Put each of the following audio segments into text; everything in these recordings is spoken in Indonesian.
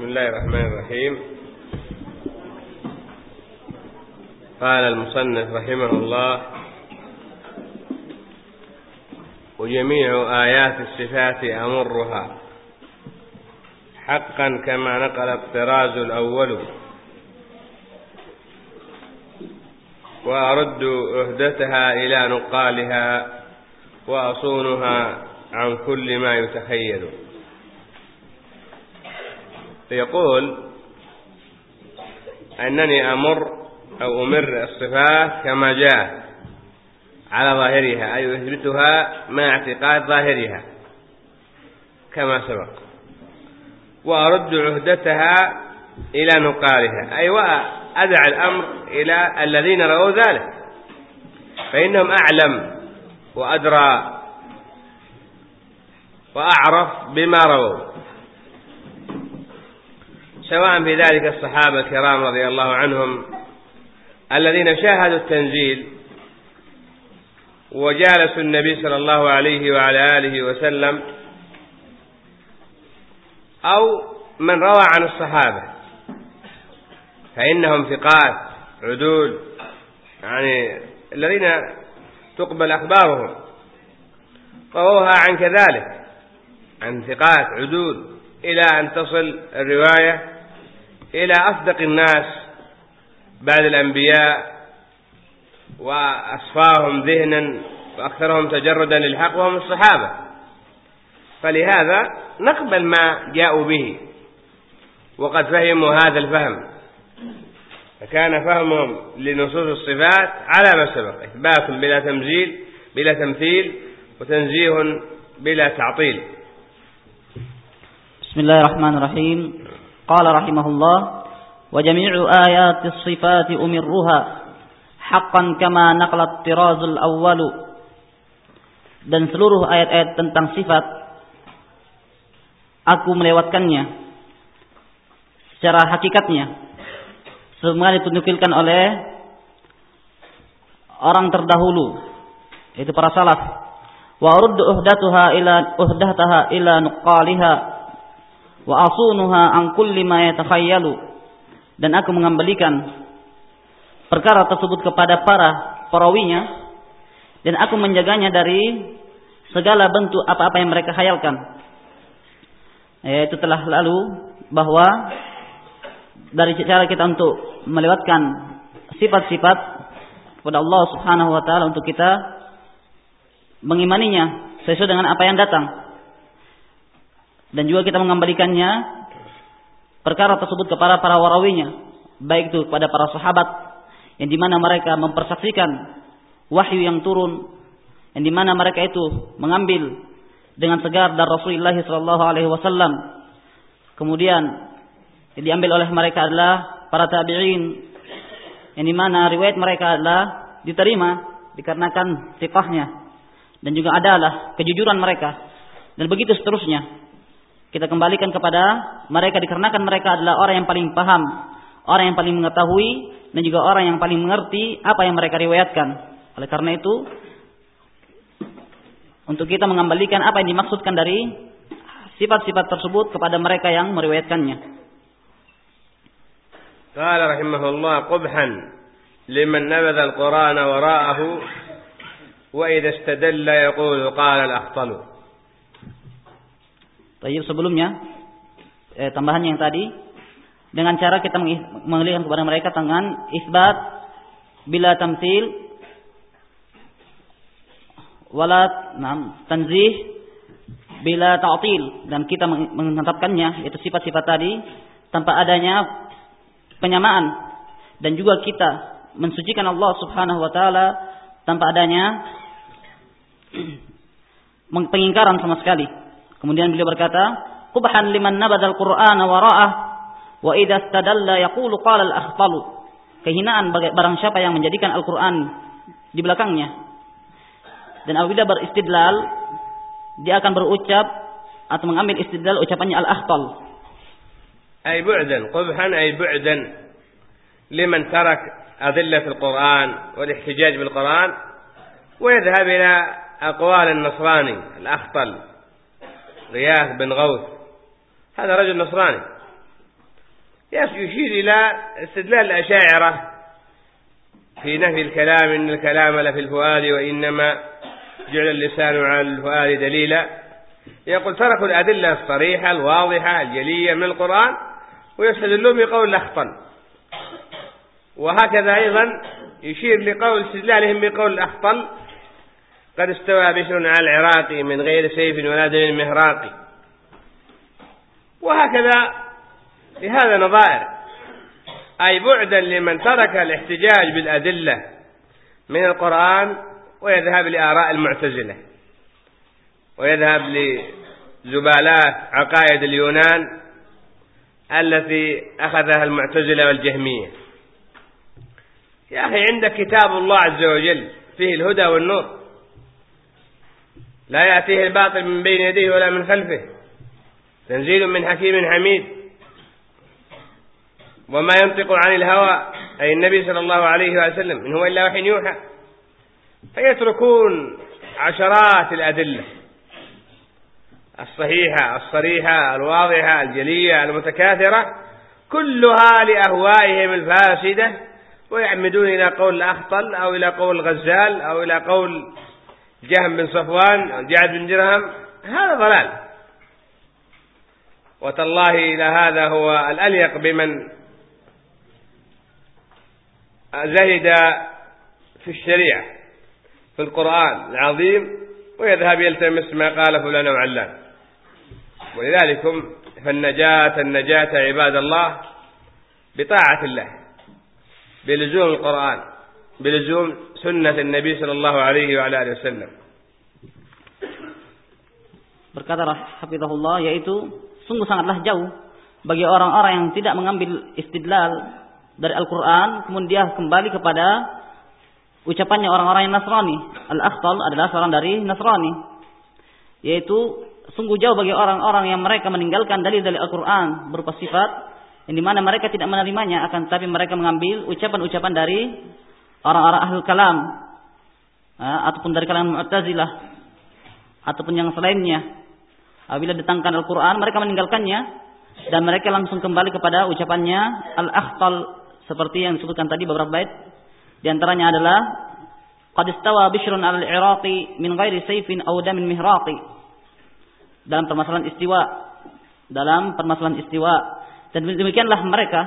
بسم الله الرحمن الرحيم. قال المصنف رحمه الله وجميع آيات الصفات أمرها حقا كما نقل الطراز الأول. وأرد أهدتها إلى نقالها وأصونها عن كل ما يتخيل. يقول أنني أمر أو أمر الصفات كما جاء على ظاهرها أي أثبتها مع اعتقاد ظاهرها كما سبق. وأرد عهدتها إلى نقالها أي وأدع الأمر إلى الذين رأوا ذلك فإنهم أعلم وأدرى وأعرف بما رووا سواء في ذلك الصحابة الكرام رضي الله عنهم الذين شاهدوا التنزيل وجالسوا النبي صلى الله عليه وعلى آله وسلم أو من روى عن الصحابة فإنهم ثقات عدول يعني الذين تقبل أخبارهم. رووها عن كذلك عن ثقات عدول إلى أن تصل الرواية إلى أصدق الناس بعد الأنبياء وأصفاهم ذهنا وأكثرهم تجردا للحق وهم الصحابة. فلهذا نقبل ما جاءوا به وقد فهموا هذا الفهم. فكان فهمهم لنصوص الصفات على ما سبق إثبات بلا تمثيل بلا تمثيل وتنزيه بلا تعطيل. بسم الله الرحمن الرحيم. قال رحمه الله وجميع آيات الصفات أمرها حقا كما نقل الطراز الأول dan seluruh ayat-ayat tentang sifat aku melewatkannya secara hakikatnya semua ditunjukkan oleh orang terdahulu itu para salaf. Wa uruddu uhdatuha ila uhdataha ila nuqaliha wa asunuha an kulli ma yatakhayyalu dan aku mengembalikan perkara tersebut kepada para perawinya dan aku menjaganya dari segala bentuk apa-apa yang mereka khayalkan. Yaitu telah lalu bahwa dari cara kita untuk melewatkan sifat-sifat kepada Allah Subhanahu wa taala untuk kita mengimaninya sesuai dengan apa yang datang. Dan juga kita mengembalikannya perkara tersebut kepada para warawinya, baik itu kepada para sahabat yang di mana mereka mempersaksikan wahyu yang turun yang di mana mereka itu mengambil dengan segar dari Rasulullah Sallallahu Alaihi Wasallam. Kemudian yang diambil oleh mereka adalah para tabi'in yang di mana riwayat mereka adalah diterima dikarenakan sifahnya dan juga adalah kejujuran mereka dan begitu seterusnya kita kembalikan kepada mereka dikarenakan mereka adalah orang yang paling paham, orang yang paling mengetahui dan juga orang yang paling mengerti apa yang mereka riwayatkan. Oleh karena itu, untuk kita mengembalikan apa yang dimaksudkan dari sifat-sifat tersebut kepada mereka yang meriwayatkannya. قال رحمه الله قبحا لمن نبذ القرآن وراءه وإذا استدل يقول قال الأخطل Tayyib sebelumnya eh, tambahan yang tadi dengan cara kita mengalihkan kepada mereka dengan isbat bila tamtil wala nam tanzih bila ta'til. Dan kita menetapkannya yaitu sifat-sifat tadi tanpa adanya penyamaan. Dan juga kita mensucikan Allah Subhanahu wa taala tanpa adanya pengingkaran sama sekali Kemudian beliau berkata, "Qubhan liman nabadal Qur'ana wara'ah wa idza istadalla yaqulu qala al-akhtalu." Kehinaan bagi barang siapa yang menjadikan Al-Qur'an di belakangnya. Dan apabila beristidlal, dia akan berucap atau mengambil istidlal ucapannya al-akhtal. أي بعدا قبحا أي بعدا لمن ترك أدلة القرآن والاحتجاج بالقرآن ويذهب إلى أقوال النصراني الأخطل غياث بن غوث. هذا رجل نصراني. يشير إلى استدلال الأشاعرة في نفي الكلام إن الكلام لفي الفؤاد وإنما جعل اللسان على الفؤاد دليلا. يقول تركوا الأدلة الصريحة الواضحة الجلية من القرآن ويستدلون بقول الأخطل وهكذا أيضا يشير لقول استدلالهم بقول الأخطل قد استوى بشر على العراق من غير سيف ولا دليل مهراقي وهكذا لهذا نظائر. أي بعدا لمن ترك الاحتجاج بالأدلة من القرآن ويذهب لآراء المعتزلة. ويذهب لزبالات عقائد اليونان التي أخذها المعتزلة والجهمية. يا أخي عندك كتاب الله عز وجل فيه الهدى والنور. لا يأتيه الباطل من بين يديه ولا من خلفه. تنزيل من حكيم حميد. وما ينطق عن الهوى أي النبي صلى الله عليه وسلم إن هو إلا وحي يوحى. فيتركون عشرات الأدلة. الصحيحة الصريحة الواضحة الجلية المتكاثرة كلها لأهوائهم الفاسدة ويعمدون إلى قول الأخطل أو إلى قول الغزال أو إلى قول جهم بن صفوان جعد بن درهم هذا ضلال. وتالله إلى هذا هو الأليق بمن زهد في الشريعة في القرآن العظيم ويذهب يلتمس ما قال فلان وعلان. ولذلك فالنجاة النجاة عباد الله بطاعة الله بلزوم القرآن. بلزوم سنة النبي صلى الله عليه وعلى آله وسلم berkata hafizahullah yaitu sungguh sangatlah jauh bagi orang-orang yang tidak mengambil istidlal dari Al-Qur'an kemudian dia kembali kepada ucapannya orang-orang yang Nasrani. Al-Akhtal adalah seorang dari Nasrani. Yaitu sungguh jauh bagi orang-orang yang mereka meninggalkan dalil dari Al-Qur'an berupa sifat yang dimana mereka tidak menerimanya akan tapi mereka mengambil ucapan-ucapan dari orang-orang ahli kalam ataupun dari kalangan Mu'tazilah ataupun yang selainnya apabila ditangkan Al-Quran mereka meninggalkannya dan mereka langsung kembali kepada ucapannya Al-Akhtal seperti yang disebutkan tadi beberapa bait. Di antaranya adalah qad istawa bishrun al-iraqi min ghairi sayfin aw damin mihraqi. Dalam permasalahan istiwa dalam permasalahan istiwa. Dan demikianlah mereka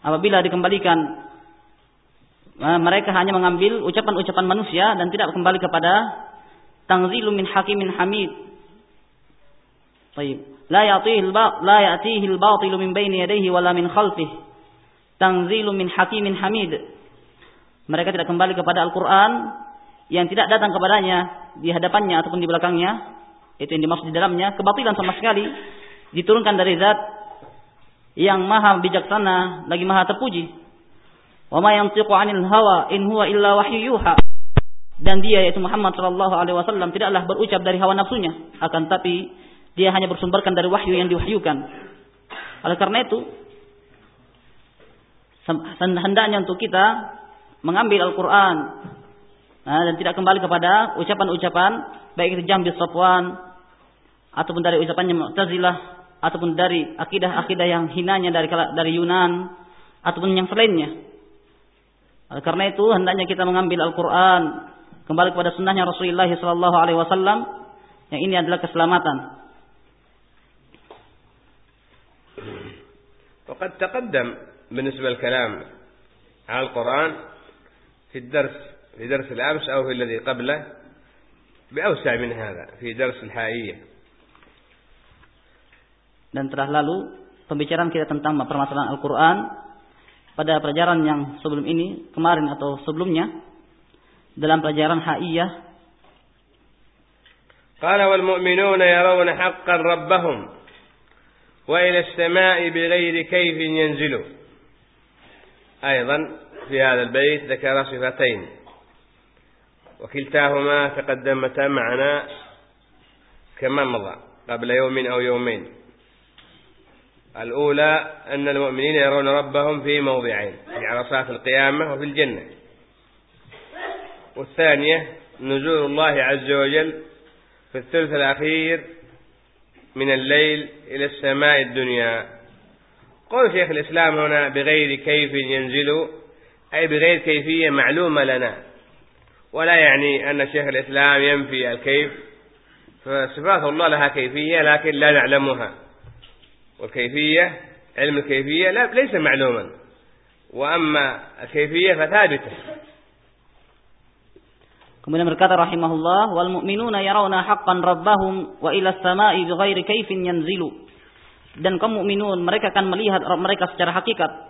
apabila dikembalikan mereka hanya mengambil ucapan-ucapan manusia dan tidak kembali kepada tangzilu min hakimin hamid. La ya'tihi la ya'tihi al-batilu min baini yadayhi wala min khalfihi. Tangzilu min hakimin hamid. Mereka tidak kembali kepada Al-Qur'an yang tidak datang kepadanya di hadapannya ataupun di belakangnya. Itu yang dimaksud di dalamnya kebatilan sama sekali diturunkan dari zat yang maha bijaksana lagi maha terpuji Wa ma yantiqu 'anil hawa in huwa illa wahyu. Dan dia yaitu Muhammad sallallahu alaihi wasallam tidaklah berucap dari hawa nafsunya, akan tapi dia hanya bersumberkan dari wahyu yang diwahyukan. Oleh karena itu, hendaknya untuk kita mengambil Al-Quran nah, dan tidak kembali kepada ucapan-ucapan baik itu Jambi Safwan ataupun dari ucapannya Mu'tazilah ataupun dari akidah-akidah yang hinanya dari dari Yunan ataupun yang selainnya. Oleh karena itu hendaknya kita mengambil Al-Quran kembali kepada sunnahnya Rasulullah Sallallahu Alaihi Wasallam yang ini adalah keselamatan. وقد تقدم بالنسبة للكلام على القرآن في الدرس في درس الأمس أو في الذي قبله بأوسع من هذا في درس الحائية dan telah lalu pembicaraan kita tentang permasalahan Al-Quran pada pelajaran yang sebelum ini, kemarin atau sebelumnya, dalam pelajaran haiyah. قال والمؤمنون يرون حقا ربهم وإلى السماء بغير كيف ينزلوا أيضا في هذا البيت ذكر صفتين وكلتاهما تقدمتا معنا كما مضى قبل يوم أو يومين الأولى أن المؤمنين يرون ربهم في موضعين في عرصات القيامة وفي الجنة. والثانية نزول الله عز وجل في الثلث الأخير من الليل إلى السماء الدنيا. قول شيخ الإسلام هنا بغير كيف ينزل أي بغير كيفية معلومة لنا. ولا يعني أن شيخ الإسلام ينفي الكيف فصفات الله لها كيفية لكن لا نعلمها. والكيفية علم الكيفية لا ليس معلوما وأما الكيفية فثابتة Kemudian berkata rahimahullah wal mu'minuna yarawna haqqan rabbahum wa ila samai bighairi kaifin yanzilu. Dan kaum mukminun mereka akan melihat mereka secara hakikat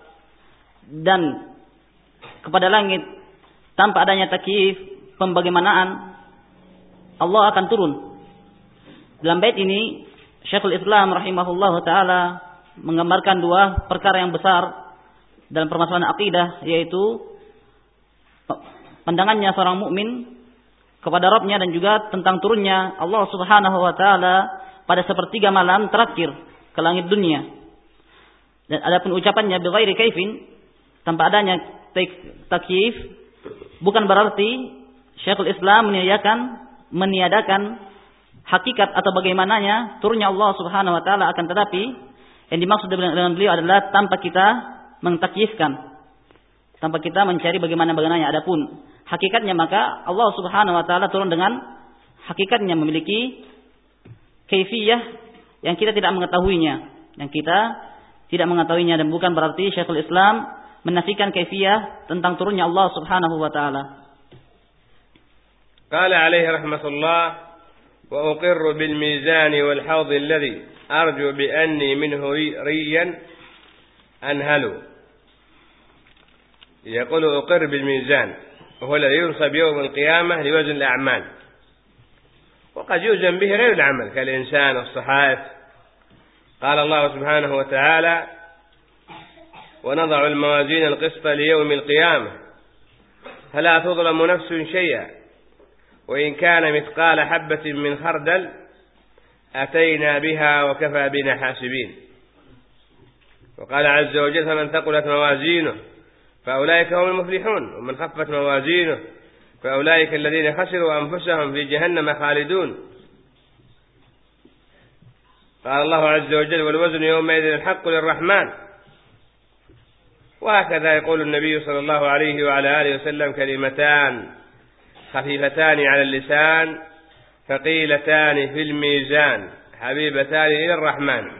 dan kepada langit tanpa adanya takyif pembagaimanaan Allah akan turun. Dalam bait ini Syekhul Islam rahimahullah taala menggambarkan dua perkara yang besar dalam permasalahan akidah yaitu pandangannya seorang mukmin kepada Rabbnya dan juga tentang turunnya Allah Subhanahu wa taala pada sepertiga malam terakhir ke langit dunia. Dan adapun ucapannya bighairi kaifin tanpa adanya takyif bukan berarti Syekhul Islam meniadakan meniadakan hakikat atau bagaimananya turunnya Allah Subhanahu wa taala akan tetapi yang dimaksud dengan beliau adalah tanpa kita mengtakyifkan tanpa kita mencari bagaimana bagaimananya adapun hakikatnya maka Allah Subhanahu wa taala turun dengan hakikatnya memiliki kaifiyah yang kita tidak mengetahuinya yang kita tidak mengetahuinya dan bukan berarti Syekhul Islam menafikan kaifiyah tentang turunnya Allah Subhanahu wa taala. Qala alaihi rahmatullah وأقر بالميزان والحوض الذي أرجو بأني منه ريا أنهل. يقول أقر بالميزان وهو الذي ينصب يوم القيامة لوزن الأعمال. وقد يوزن به غير العمل كالإنسان والصحائف. قال الله سبحانه وتعالى ونضع الموازين القسط ليوم القيامة. فلا تظلم نفس شيئا؟ وإن كان مثقال حبة من خردل أتينا بها وكفى بنا حاسبين. وقال عز وجل فمن ثقلت موازينه فأولئك هم المفلحون ومن خفت موازينه فأولئك الذين خسروا أنفسهم في جهنم خالدون. قال الله عز وجل والوزن يومئذ الحق للرحمن. وهكذا يقول النبي صلى الله عليه وعلى آله وسلم كلمتان خفيفتان على اللسان ثقيلتان في الميزان. حبيبتان إلى الرحمن.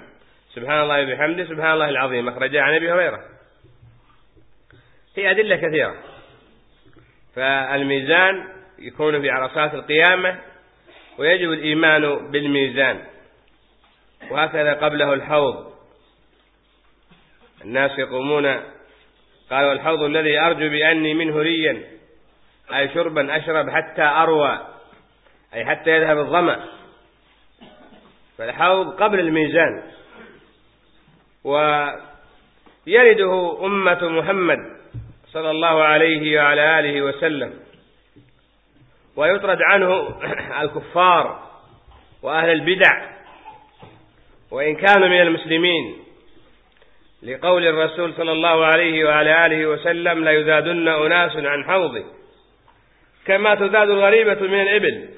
سبحان الله وبحمده سبحان الله العظيم. أخرجا عن أبي هريرة. في أدلة كثيرة. فالميزان يكون في عرصات القيامة ويجب الإيمان بالميزان. وهكذا قبله الحوض. الناس يقومون قال والحوض الذي أرجو بأني منه ريا. أي شربا أشرب حتى أروى أي حتى يذهب الظمأ. فالحوض قبل الميزان. ويرده أمة محمد صلى الله عليه وعلى آله وسلم. ويطرد عنه الكفار وأهل البدع. وإن كانوا من المسلمين لقول الرسول صلى الله عليه وعلى آله وسلم لا يزادن أناس عن حوضي كما تزاد الغريبة من الإبل.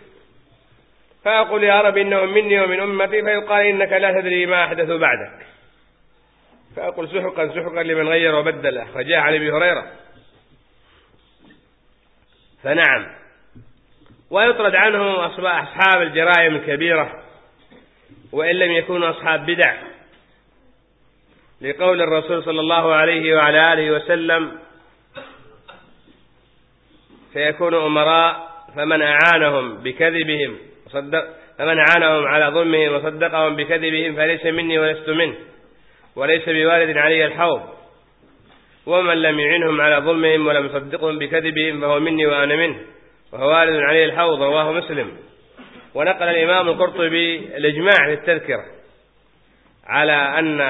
فأقول يا رب إنهم مني ومن أمتي فيقال إنك لا تدري ما أحدث بعدك. فأقول سحقا سحقا لمن غير وبدل أخرجاه عن أبي هريرة. فنعم. ويطرد عنه أصحاب الجرائم الكبيرة وإن لم يكونوا أصحاب بدع. لقول الرسول صلى الله عليه وعلى آله وسلم فيكون أمراء فمن أعانهم بكذبهم وصدق فمن أعانهم على ظلمهم وصدقهم بكذبهم فليس مني ولست منه وليس بوارد علي الحوض. ومن لم يعنهم على ظلمهم ولم يصدقهم بكذبهم فهو مني وأنا منه وهو وارد عليه الحوض رواه مسلم. ونقل الإمام القرطبي الإجماع في التذكرة على أن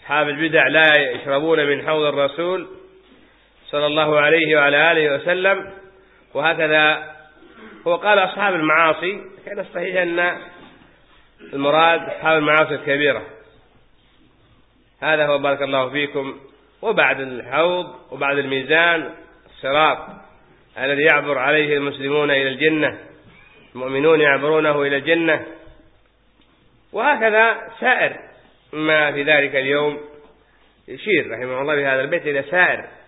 أصحاب البدع لا يشربون من حوض الرسول صلى الله عليه وعلى آله وسلم. وهكذا هو قال أصحاب المعاصي كان الصحيح أن المراد أصحاب المعاصي الكبيرة. هذا هو بارك الله فيكم وبعد الحوض وبعد الميزان الصراط الذي يعبر عليه المسلمون إلى الجنة المؤمنون يعبرونه إلى الجنة. وهكذا سائر ما في ذلك اليوم يشير رحمه الله بهذا البيت إلى سائر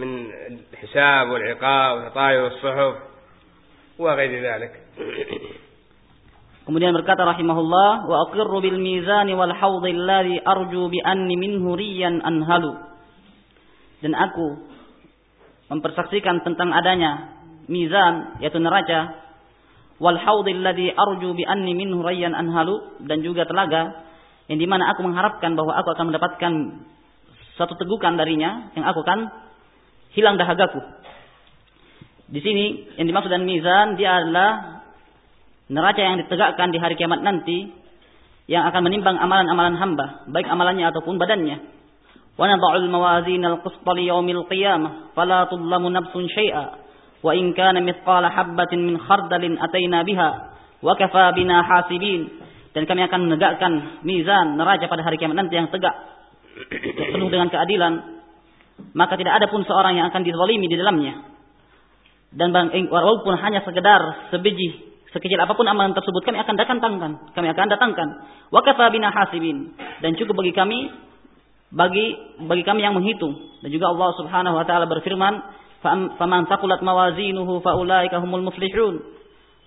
من الحساب والعقاب والعطايا والصحف وغير ذلك Kemudian berkata rahimahullah wa aqirru bil mizani wal haudhi alladhi arju bi anni minhu riyan anhalu. Dan aku mempersaksikan tentang adanya mizan yaitu neraca wal haudhi alladhi arju bi anni minhu riyan anhalu dan juga telaga yang dimana aku mengharapkan bahwa aku akan mendapatkan satu tegukan darinya yang aku akan hilang dahagaku. Di sini yang dimaksud dengan mizan dia adalah neraca yang ditegakkan di hari kiamat nanti yang akan menimbang amalan-amalan hamba, baik amalannya ataupun badannya. Wa nadha'ul mawazin al-qist qiyamah fala tudlamu nafsun syai'a wa in kana mithqala habatin min dan kami akan menegakkan mizan neraca pada hari kiamat nanti yang tegak penuh dengan keadilan maka tidak ada pun seorang yang akan dizalimi di dalamnya. Dan walaupun hanya sekedar sebiji Sekecil apa pun amalan tersebut kami akan datangkan, kami akan datangkan. Wa bina hasibin. Dan cukup bagi kami bagi bagi kami yang menghitung. Dan juga Allah Subhanahu wa taala berfirman faman taqulat mawazinuhu faulaika humul muflihun.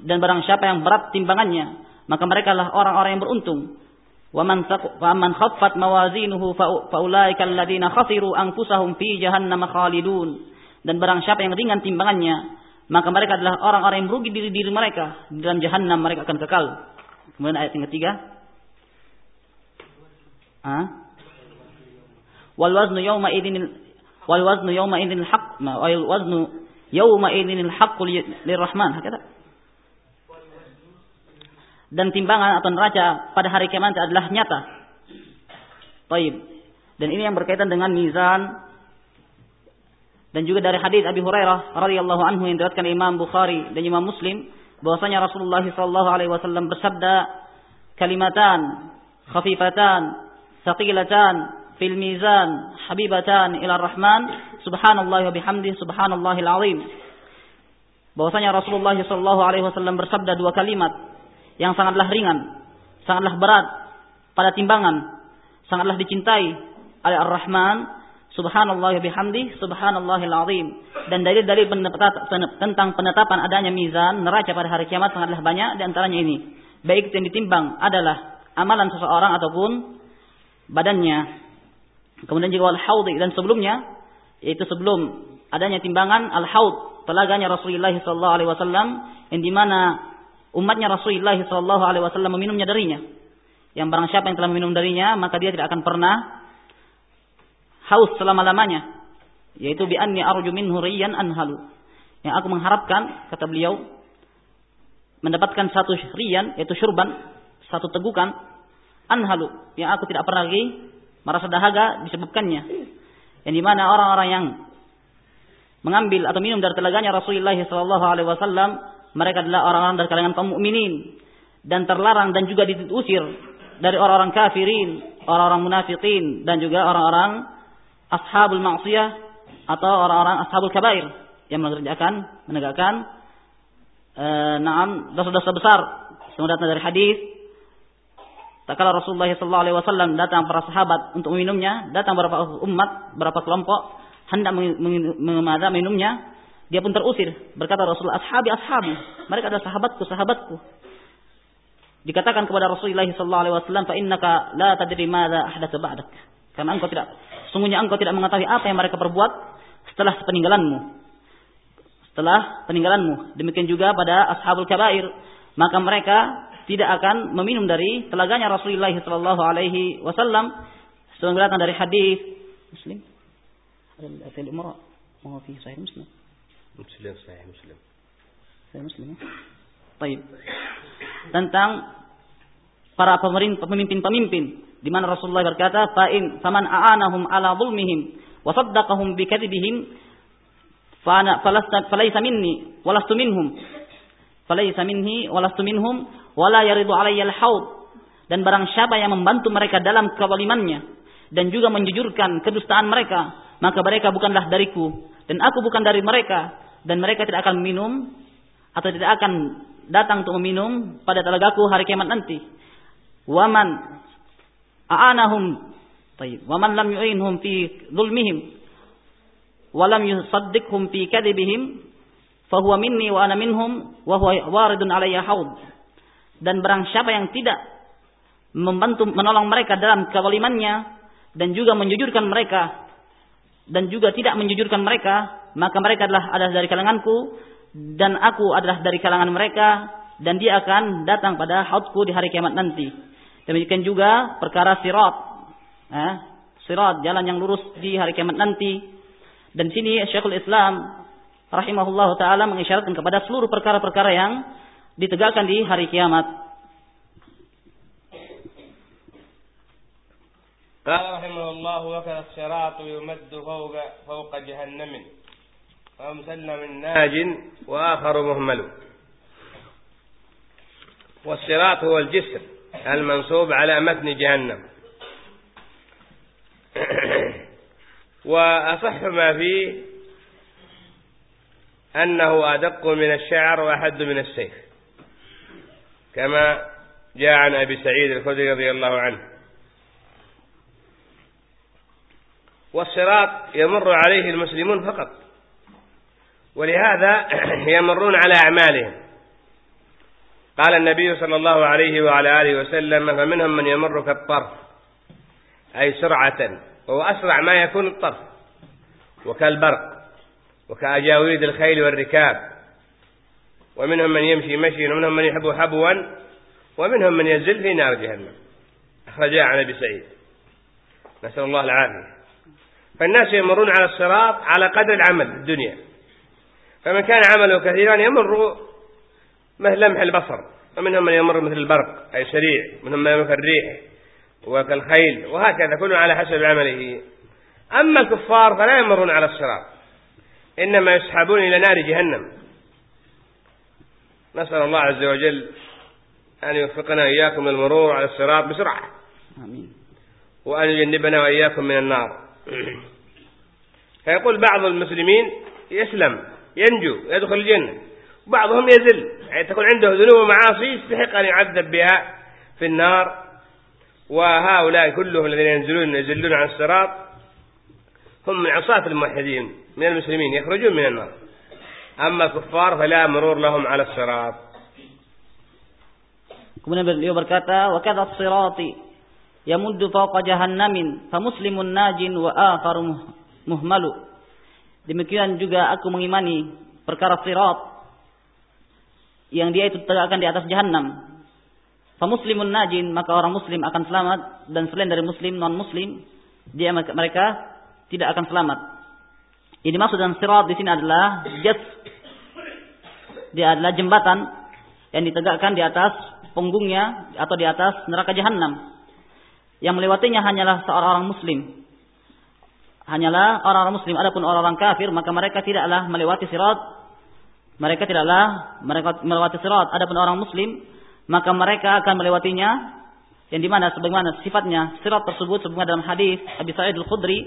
Dan barang siapa yang berat timbangannya maka mereka lah orang-orang yang beruntung man faman khaffat mawazinuhu faulaika alladziina khasiru anfusahum fi jahannam khalidun dan barang siapa yang ringan timbangannya maka mereka adalah orang-orang yang merugi diri diri mereka dalam jahanam mereka akan kekal. Kemudian ayat yang ketiga. Ah? Wal waznu yawma idzin wal waznu yawma idzin haqq ma wal waznu yawma idzin haqq lirrahman hakata. Dan timbangan atau neraca pada hari kiamat adalah nyata. Baik. Dan ini yang berkaitan dengan mizan dan juga dari hadis Abi Hurairah radhiyallahu anhu yang diriwayatkan Imam Bukhari dan Imam Muslim bahwasanya Rasulullah sallallahu alaihi wasallam bersabda kalimatan khafifatan thaqilatan fil mizan habibatan ila rahman subhanallah wa bihamdi subhanallahil azim bahwasanya Rasulullah sallallahu alaihi wasallam bersabda dua kalimat yang sangatlah ringan sangatlah berat pada timbangan sangatlah dicintai oleh Ar-Rahman Subhanallah bihamdi, subhanallahil azim. Dan dalil-dalil tentang penetapan adanya mizan, neraca pada hari kiamat sangatlah banyak di antaranya ini. Baik yang ditimbang adalah amalan seseorang ataupun badannya. Kemudian juga al-haudi dan sebelumnya yaitu sebelum adanya timbangan al-haud, telaganya Rasulullah wasallam yang di mana umatnya Rasulullah sallallahu alaihi wasallam meminumnya darinya. Yang barang siapa yang telah meminum darinya, maka dia tidak akan pernah haus selama-lamanya. Yaitu bi anni arju minhu riyan anhalu. Yang aku mengharapkan kata beliau mendapatkan satu riyan yaitu syurban satu tegukan anhalu. Yang aku tidak pernah lagi merasa dahaga disebabkannya. Yang di mana orang-orang yang mengambil atau minum dari telaganya Rasulullah Wasallam mereka adalah orang-orang dari kalangan kaum mukminin dan terlarang dan juga diusir dari orang-orang kafirin, orang-orang munafikin dan juga orang-orang ashabul maksiyah atau orang-orang ashabul kabair yang mengerjakan menegakkan e, naam dosa-dosa besar. Semua datang dari hadis. Tak kala Rasulullah sallallahu alaihi wasallam datang para sahabat untuk meminumnya datang beberapa umat beberapa kelompok hendak mengemada minumnya dia pun terusir berkata Rasulullah ashabi ashabi mereka adalah sahabatku sahabatku dikatakan kepada Rasulullah wasallam fa innaka la tadri madza ahdatsa ba'dak karena engkau tidak Sungguhnya engkau tidak mengetahui apa yang mereka perbuat setelah peninggalanmu. Setelah peninggalanmu. Demikian juga pada ashabul kabair. Maka mereka tidak akan meminum dari telaganya Rasulullah sallallahu alaihi wasallam sebagaimana dari hadis Muslim. Ada al umara mau fi sahih Muslim. Muslim sahih Muslim. Sahih Muslim. Baik. Tentang para pemimpin-pemimpin di mana Rasulullah berkata, "Fa'in faman a'anahum ala zulmihim wa saddaqahum bi kadhibihim fa falaysa minni walastu minhum." Falaysa minni walastu minhum wala yaridu alayya al-haud. Dan barang siapa yang membantu mereka dalam kezalimannya dan juga menjujurkan kedustaan mereka, maka mereka bukanlah dariku dan aku bukan dari mereka dan mereka tidak akan minum atau tidak akan datang untuk meminum pada telagaku hari kiamat nanti. Waman a'anahum طيب ومن لم يعينهم في ظلمهم ولم يصدقهم في كذبهم فهو مني وأنا منهم وهو وارد علي حوض dan barang siapa yang tidak membantu menolong mereka dalam kezalimannya dan juga menjujurkan mereka dan juga tidak menjujurkan mereka maka mereka adalah adalah dari kalanganku dan aku adalah dari kalangan mereka dan dia akan datang pada haudku di hari kiamat nanti demikian juga perkara sirat eh, sirat jalan yang lurus di hari kiamat nanti dan sini Syekhul Islam rahimahullah taala mengisyaratkan kepada seluruh perkara-perkara yang ditegakkan di hari kiamat قال رحمه الله وكذا الصراط يمد فوق فوق جهنم ومسلم ناج وآخر مهمل. والصراط هو الجسر المنصوب على متن جهنم. وأصح ما فيه أنه أدق من الشعر وأحد من السيف. كما جاء عن أبي سعيد الخدري رضي الله عنه. والصراط يمر عليه المسلمون فقط. ولهذا يمرون على أعمالهم. قال النبي صلى الله عليه وعلى آله وسلم فمنهم من يمر كالطرف أي سرعة وهو أسرع ما يكون الطرف وكالبرق وكأجاويد الخيل والركاب ومنهم من يمشي مشيا ومنهم من يحب حبوا ومنهم من يزل في نار جهنم. أخرجها عن أبي سعيد. نسأل الله العافية. فالناس يمرون على الصراط على قدر العمل الدنيا. فمن كان عمله كثيرا يمر مثل لمح البصر ومنهم من يمر مثل البرق أي سريع منهم من يمر كالريح وكالخيل وهكذا كل على حسب عمله. أما الكفار فلا يمرون على الصراط إنما يسحبون إلى نار جهنم. نسأل الله عز وجل أن يوفقنا إياكم المرور على الصراط بسرعة. آمين. وأن يجنبنا وإياكم من النار. فيقول بعض المسلمين يسلم. ينجو يدخل الجنة. بعضهم يزل. يعني تكون عنده ذنوب ومعاصي يستحق أن يعذب بها في النار. وهؤلاء كلهم الذين ينزلون يزلون عن الصراط هم من عصاة الموحدين من المسلمين يخرجون من النار. أما الكفار فلا مرور لهم على الصراط. Kemudian beliau berkata, "Wa kadha sirati yamuddu fawqa jahannamin fa muslimun najin wa akharu muhmalu." Demikian juga aku mengimani perkara sirat yang dia itu tegakkan di atas jahanam. Fa muslimun najin, maka orang muslim akan selamat dan selain dari muslim non muslim dia mereka tidak akan selamat. Ini maksud dan sirat di sini adalah jas. Dia adalah jembatan yang ditegakkan di atas punggungnya atau di atas neraka jahanam. Yang melewatinya hanyalah seorang orang muslim. Hanyalah orang-orang muslim. Adapun orang-orang kafir maka mereka tidaklah melewati sirat. Mereka tidaklah mereka melewati sirat. Adapun orang muslim maka mereka akan melewatinya yang di mana sebagaimana sifatnya sirat tersebut sebagaimana dalam hadis Abi Sa'id Al-Khudri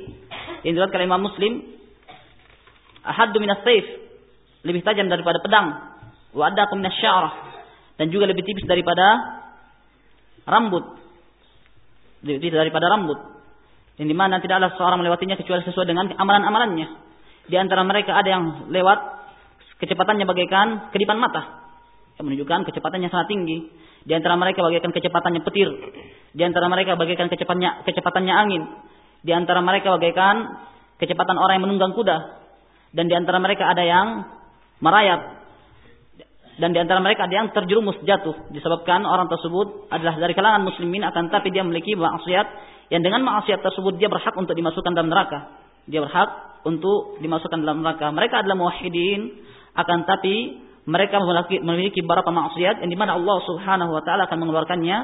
yang diriwayatkan Imam Muslim ahaddu minas saif lebih tajam daripada pedang wa addaku minas sya'rah dan juga lebih tipis daripada rambut lebih tipis daripada rambut yang di mana tidaklah seorang melewatinya kecuali sesuai dengan amalan-amalannya di antara mereka ada yang lewat kecepatannya bagaikan kedipan mata yang menunjukkan kecepatannya sangat tinggi. Di antara mereka bagaikan kecepatannya petir. Di antara mereka bagaikan kecepatannya kecepatannya angin. Di antara mereka bagaikan kecepatan orang yang menunggang kuda. Dan di antara mereka ada yang merayap. Dan di antara mereka ada yang terjerumus jatuh. Disebabkan orang tersebut adalah dari kalangan muslimin. Akan tapi dia memiliki maksiat. Yang dengan maksiat tersebut dia berhak untuk dimasukkan dalam neraka. Dia berhak untuk dimasukkan dalam neraka. Mereka adalah muwahhidin. Akan tapi mereka memiliki, memiliki beberapa maksiat yang di mana Allah Subhanahu Wa Taala akan mengeluarkannya,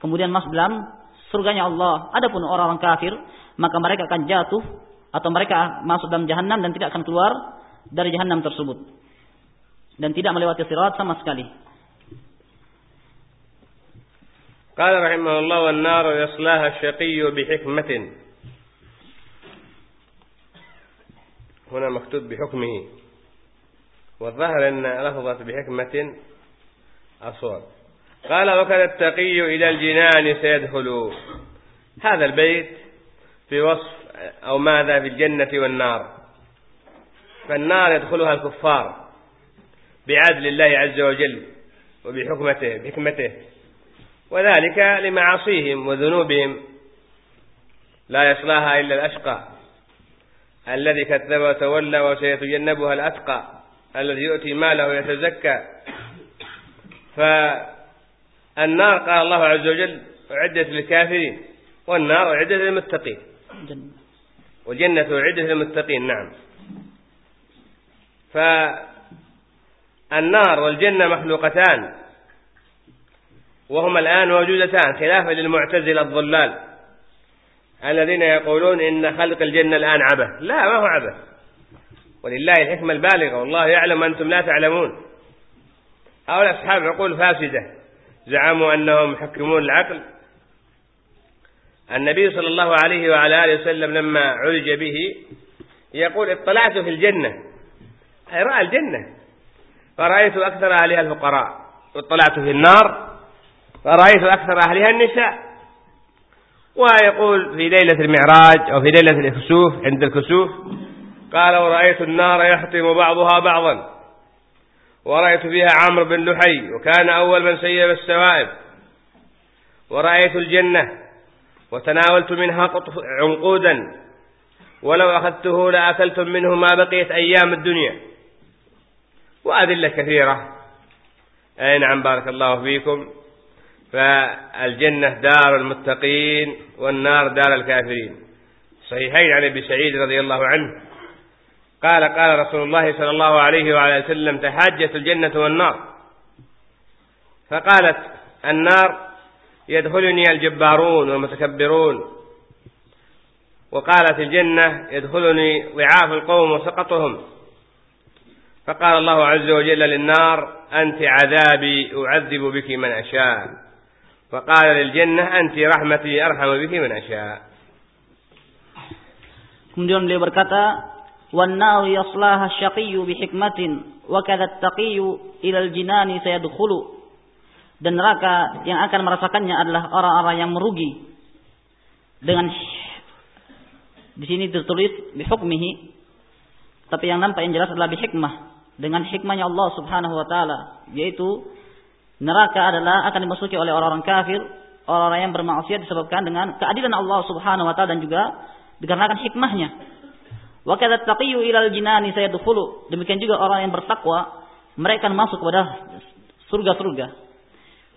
kemudian masuk dalam surganya Allah. Adapun orang-orang kafir, maka mereka akan jatuh atau mereka masuk dalam jahanam dan tidak akan keluar dari jahanam tersebut dan tidak melewati sirat sama sekali. قال رحمه الله والنار يصلاها الشقي بحكمة. هنا مكتوب بحكمه. والظاهر أن لفظت بحكمة أصوات قال وكذا التقي إلى الجنان سيدخل. هذا البيت في وصف أو ماذا في الجنة والنار. فالنار يدخلها الكفار بعدل الله عز وجل وبحكمته بحكمته. وذلك لمعاصيهم وذنوبهم. لا يصلاها إلا الأشقى. الذي كذب وتولى وسيتجنبها الأتقى. الذي يؤتي ماله يتزكى فالنار قال الله عز وجل أعدت للكافرين والنار أعدت للمتقين. والجنة أعدت للمتقين نعم. فالنار والجنة مخلوقتان. وهما الآن موجودتان خلافا للمعتزلة الضلال الذين يقولون إن خلق الجنة الآن عبث. لا ما هو عبث. ولله الحكمة البالغة والله يعلم أنتم لا تعلمون. هؤلاء أصحاب عقول فاسدة زعموا أنهم يحكمون العقل. النبي صلى الله عليه وعلى آله وسلم لما عرج به يقول اطلعت في الجنة. أي رأى الجنة. فرأيت أكثر أهلها الفقراء. واطلعت في النار. فرأيت أكثر أهلها النساء. ويقول في ليلة المعراج أو في ليلة الكسوف عند الكسوف قال ورأيت النار يحطم بعضها بعضا. ورأيت فيها عمرو بن لحي وكان أول من سيب السوائب. ورأيت الجنة وتناولت منها عنقودا. ولو أخذته لأكلتم منه ما بقيت أيام الدنيا. وأدلة كثيرة. أي نعم بارك الله فيكم؟ فالجنة دار المتقين والنار دار الكافرين. صحيحين عن أبي سعيد رضي الله عنه. قال قال رسول الله صلى الله عليه وعلى وسلم تحاجت الجنة والنار. فقالت النار يدخلني الجبارون والمتكبرون. وقالت الجنة يدخلني ضعاف القوم وسقطهم. فقال الله عز وجل للنار أنت عذابي أعذب بك من أشاء. فقال للجنة أنت رحمتي أرحم بك من أشاء Kemudian beliau berkata, "Wan nar yaslaha syaqiyyu bi hikmatin wa kadha at-taqiyyu ila al-jinani sayadkhulu." Dan neraka yang akan merasakannya adalah orang-orang yang merugi. Dengan di sini tertulis bi hukmihi, tapi yang nampak yang jelas adalah bi hikmah. Dengan hikmahnya Allah Subhanahu wa taala, yaitu Neraka adalah akan dimasuki oleh orang-orang kafir, orang-orang yang bermaksiat disebabkan dengan keadilan Allah Subhanahu wa taala dan juga dikarenakan hikmahnya. Wa kadza taqiyyu ilal jinani sayadkhulu. Demikian juga orang yang bertakwa, mereka akan masuk kepada surga-surga.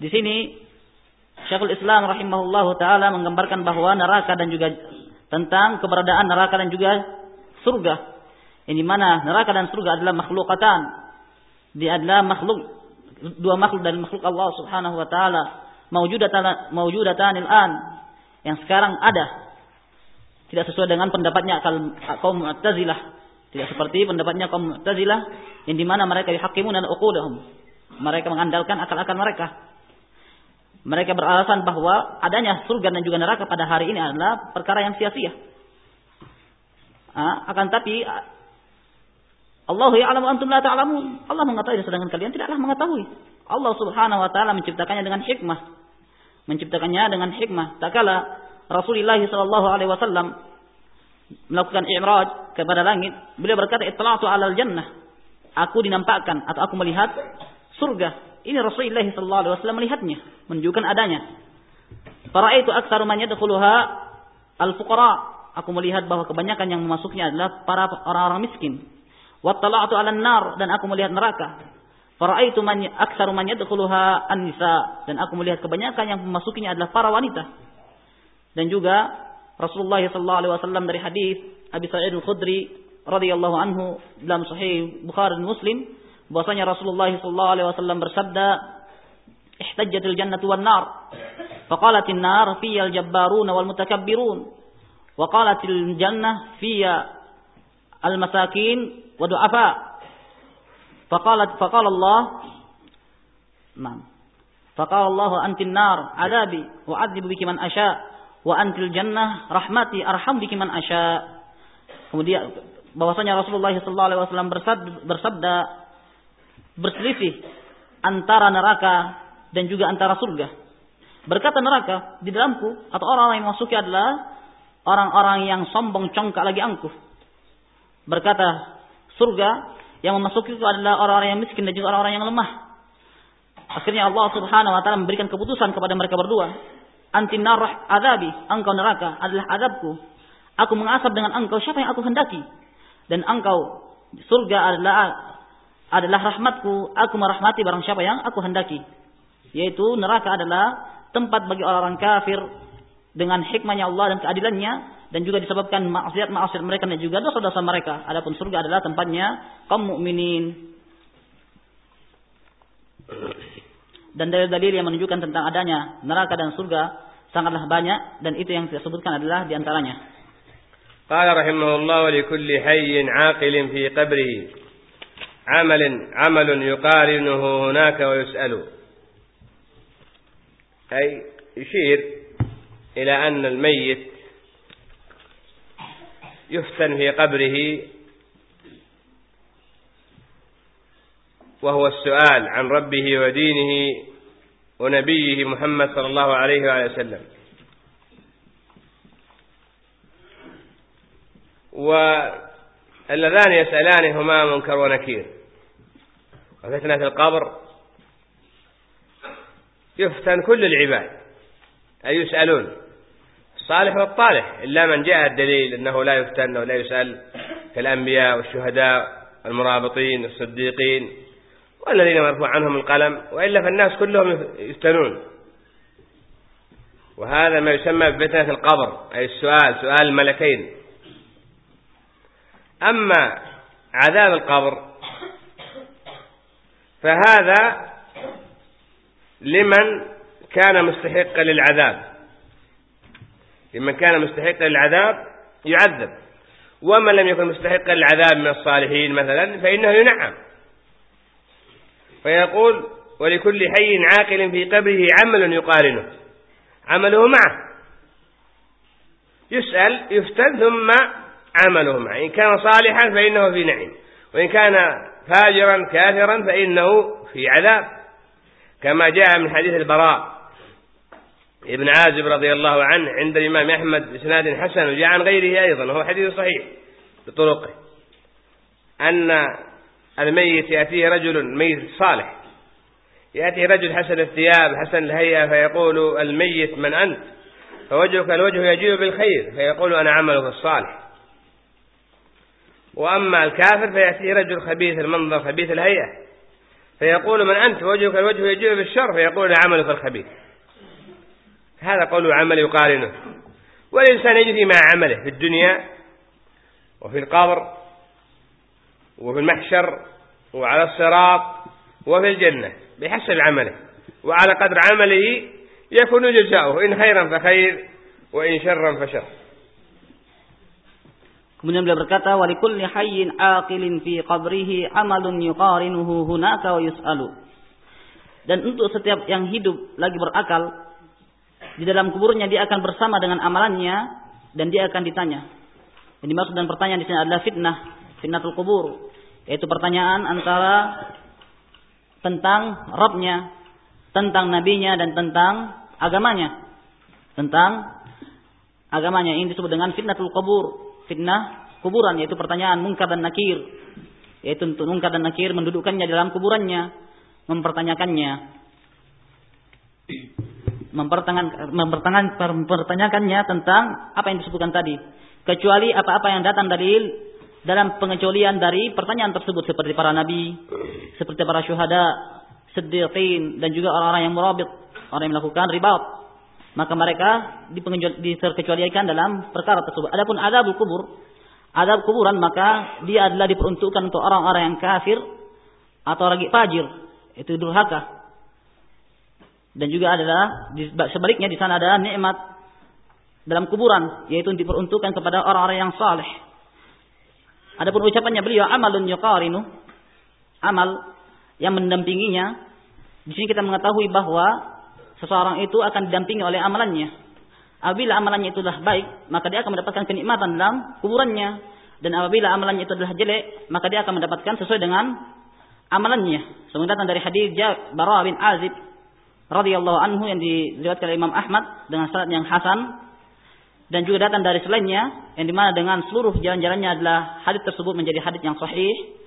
Di sini Syekhul Islam rahimahullahu taala menggambarkan bahwa neraka dan juga tentang keberadaan neraka dan juga surga. Ini mana neraka dan surga adalah makhlukatan. Dia adalah makhluk dua makhluk dari makhluk Allah Subhanahu wa taala maujudatan maujudatanil an yang sekarang ada. Tidak sesuai dengan pendapatnya kaum Mu'tazilah. Tidak seperti pendapatnya kaum Mu'tazilah yang di mana mereka dihakimun dan uqudahum mereka mengandalkan akal-akal mereka. Mereka beralasan bahwa adanya surga dan juga neraka pada hari ini adalah perkara yang sia-sia. Akan tapi Allah ya'lamu antum la ta'lamun. Allah mengetahui sedangkan kalian tidaklah mengetahui. Allah Subhanahu wa taala menciptakannya dengan hikmah. Menciptakannya dengan hikmah. Tak kala Rasulullah sallallahu alaihi wasallam melakukan i'raj kepada langit, beliau berkata, "Ittala'tu 'alal jannah." Aku dinampakkan atau aku melihat surga. Ini Rasulullah sallallahu alaihi wasallam melihatnya, menunjukkan adanya. Faraitu aktsaru man yadkhuluha al-fuqara. Aku melihat bahwa kebanyakan yang memasuknya adalah para orang-orang miskin. Wattala'tu 'alan nar dan aku melihat neraka. Faraitu man aktsaru man yadkhuluha an-nisa. Dan aku melihat kebanyakan yang memasukinya adalah para wanita. Dan juga Rasulullah sallallahu alaihi wasallam dari hadis Abi Sa'id Al-Khudri radhiyallahu anhu dalam sahih Bukhari dan Muslim bahwasanya Rasulullah sallallahu alaihi wasallam bersabda ihtajjatil jannatu wan nar. Faqalatin nar fiyya al-jabbarun wal mutakabbirun. Wa qalatil jannah fiyya al-masakin wa du'afa. Faqalat faqala Allah Naam. Faqala Allah antin nar adabi wa adzibu biki man asya wa antil jannah rahmati arham biki man asya. Kemudian bahwasanya Rasulullah sallallahu alaihi wasallam bersabda berselisih antara neraka dan juga antara surga. Berkata neraka di dalamku atau orang-orang yang masuki adalah orang-orang yang sombong congkak lagi angkuh. Berkata, surga yang memasuki itu adalah orang-orang yang miskin dan juga orang-orang yang lemah. Akhirnya Allah Subhanahu wa taala memberikan keputusan kepada mereka berdua. Anti narah adabi, engkau neraka adalah adabku. Aku mengasap dengan engkau siapa yang aku hendaki. Dan engkau surga adalah adalah rahmatku. Aku merahmati barang siapa yang aku hendaki. Yaitu neraka adalah tempat bagi orang-orang kafir dengan hikmahnya Allah dan keadilannya dan juga disebabkan maksiat-maksiat mereka dan juga dosa-dosa mereka. Adapun surga adalah tempatnya kaum mukminin. Dan dalil-dalil yang menunjukkan tentang adanya neraka dan surga sangatlah banyak dan itu yang disebutkan adalah diantaranya. قال رحمه الله ولكل حي عاقل في قبره عمل عمل يقارنه هناك ويسأل أي يشير إلى أن الميت يفتن في قبره وهو السؤال عن ربه ودينه ونبيه محمد صلى الله عليه وآله وسلم. واللذان يسألان هما منكر ونكير. وفتنة القبر يفتن كل العباد أي يسألون. الصالح والطالح إلا من جاء الدليل أنه لا يفتن ولا يسأل كالأنبياء والشهداء المرابطين الصديقين والذين مرفوع عنهم القلم وإلا فالناس كلهم يفتنون. وهذا ما يسمى بفتنة القبر أي السؤال سؤال الملكين. أما عذاب القبر فهذا لمن كان مستحقا للعذاب. لمن كان مستحقا للعذاب يعذب. ومن لم يكن مستحقا للعذاب من الصالحين مثلا فإنه ينعم. فيقول ولكل حي عاقل في قبره عمل يقارنه. عمله معه. يسأل يفتن ثم عمله معه. إن كان صالحا فإنه في نعيم. وإن كان فاجرا كافرا فإنه في عذاب. كما جاء من حديث البراء. ابن عازب رضي الله عنه عند الإمام أحمد بسناد حسن وجاء عن غيره أيضا وهو حديث صحيح بطرقه. أن الميت يأتيه رجل ميت صالح. يأتي رجل حسن الثياب حسن الهيئة فيقول الميت من أنت؟ فوجهك الوجه يجيء بالخير فيقول أنا عملك الصالح. وأما الكافر فيأتيه رجل خبيث المنظر خبيث الهيئة. فيقول من أنت؟ وجهك الوجه يجيء بالشر فيقول عملك الخبيث. هذا قول عمل يقارنه. والإنسان يجري مع عمله في الدنيا وفي القبر وفي المحشر وعلى الصراط وفي الجنة بحسب عمله. وعلى قدر عمله يكون جزاؤه إن خيرا فخير وإن شرا فشر. Kemudian beliau berkata, "Walikulli hayyin aqilin fi qabrihi amalun yuqarinuhu hunaka wa yus'alu." Dan untuk setiap yang hidup lagi berakal di dalam kuburnya dia akan bersama dengan amalannya dan dia akan ditanya. Yang dimaksud dengan pertanyaan di sini adalah fitnah, fitnatul kubur, yaitu pertanyaan antara tentang Rabbnya, tentang nabinya dan tentang agamanya. Tentang agamanya. Ini disebut dengan fitnatul kubur, fitnah kuburan yaitu pertanyaan mungkar dan nakir. Yaitu untuk mungkar dan nakir mendudukkannya dalam kuburannya mempertanyakannya mempertanyakan mempertanyakannya tentang apa yang disebutkan tadi kecuali apa-apa yang datang dari dalam pengecualian dari pertanyaan tersebut seperti para nabi seperti para syuhada siddiqin dan juga orang-orang yang murabit orang yang melakukan ribat maka mereka diterkecualikan dalam perkara tersebut. Adapun adab kubur, adab kuburan maka dia adalah diperuntukkan untuk orang-orang yang kafir atau lagi fajir, itu durhaka. Dan juga adalah sebaliknya di sana ada nikmat dalam kuburan yaitu diperuntukkan kepada orang-orang yang saleh. Adapun ucapannya beliau amalun yuqarinu amal yang mendampinginya di sini kita mengetahui bahwa seseorang itu akan didampingi oleh amalannya. Apabila amalannya itu adalah baik, maka dia akan mendapatkan kenikmatan dalam kuburannya. Dan apabila amalannya itu adalah jelek, maka dia akan mendapatkan sesuai dengan amalannya. Semoga datang dari hadis Bara bin Azib radhiyallahu anhu yang diriwayatkan oleh Imam Ahmad dengan sanad yang hasan. dan juga datang dari selainnya yang di mana dengan seluruh jalan-jalannya adalah hadis tersebut menjadi hadis yang sahih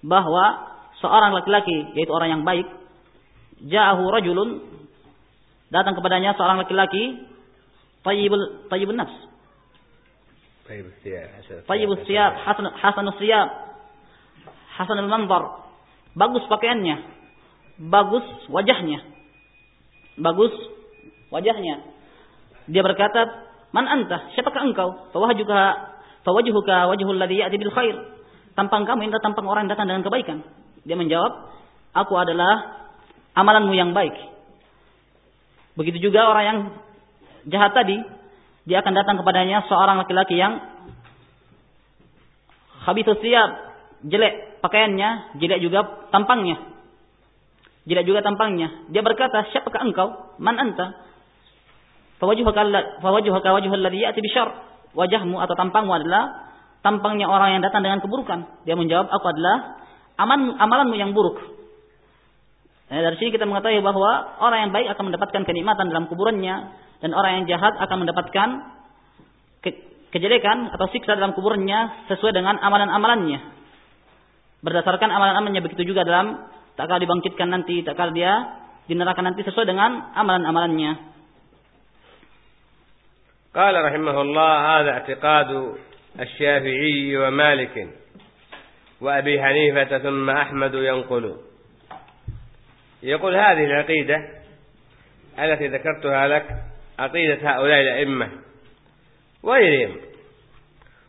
bahwa seorang laki-laki yaitu orang yang baik ja'ahu rajulun datang kepadanya seorang laki-laki tayyibul tayyibun nafs. Tayyibus siyab hasan hasanus siyab hasanul manzar. Bagus pakaiannya bagus wajahnya bagus wajahnya dia berkata Man anta? Siapakah engkau? Fawajuka fawajuhuka wajhul ladzi ya'ti bil khair. Tampang kamu adalah tampang orang yang datang dengan kebaikan. Dia menjawab, aku adalah amalanmu yang baik. Begitu juga orang yang jahat tadi, dia akan datang kepadanya seorang laki-laki yang habithus siap, jelek pakaiannya, jelek juga tampangnya. Jelek juga tampangnya. Dia berkata, siapakah engkau? Man anta? Fawajuhaka wajhul ladzi ya'ti bisyarr. Wajahmu atau tampangmu adalah tampangnya orang yang datang dengan keburukan. Dia menjawab, aku adalah aman, amalanmu yang buruk. Nah, dari sini kita mengetahui bahwa orang yang baik akan mendapatkan kenikmatan dalam kuburannya dan orang yang jahat akan mendapatkan ke kejelekan atau siksa dalam kuburannya sesuai dengan amalan-amalannya. Berdasarkan amalan-amalannya begitu juga dalam tak kala dibangkitkan nanti, tak kala dia di neraka nanti sesuai dengan amalan-amalannya. قال رحمه الله هذا اعتقاد الشافعي ومالك. وأبي حنيفة ثم أحمد ينقل. يقول هذه العقيدة التي ذكرتها لك عقيدة هؤلاء الأئمة. وغيرهم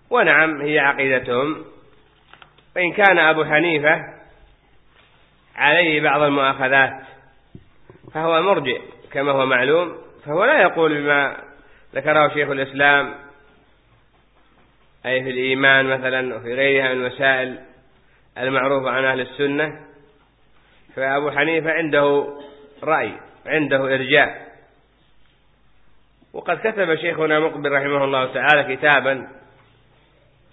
ونعم هي عقيدتهم. وإن كان أبو حنيفة عليه بعض المؤاخذات فهو مرجئ كما هو معلوم فهو لا يقول بما ذكره شيخ الإسلام أي في الإيمان مثلا وفي غيرها من المسائل المعروفة عن أهل السنة فأبو حنيفة عنده رأي عنده إرجاء. وقد كتب شيخنا مقبل رحمه الله تعالى كتابا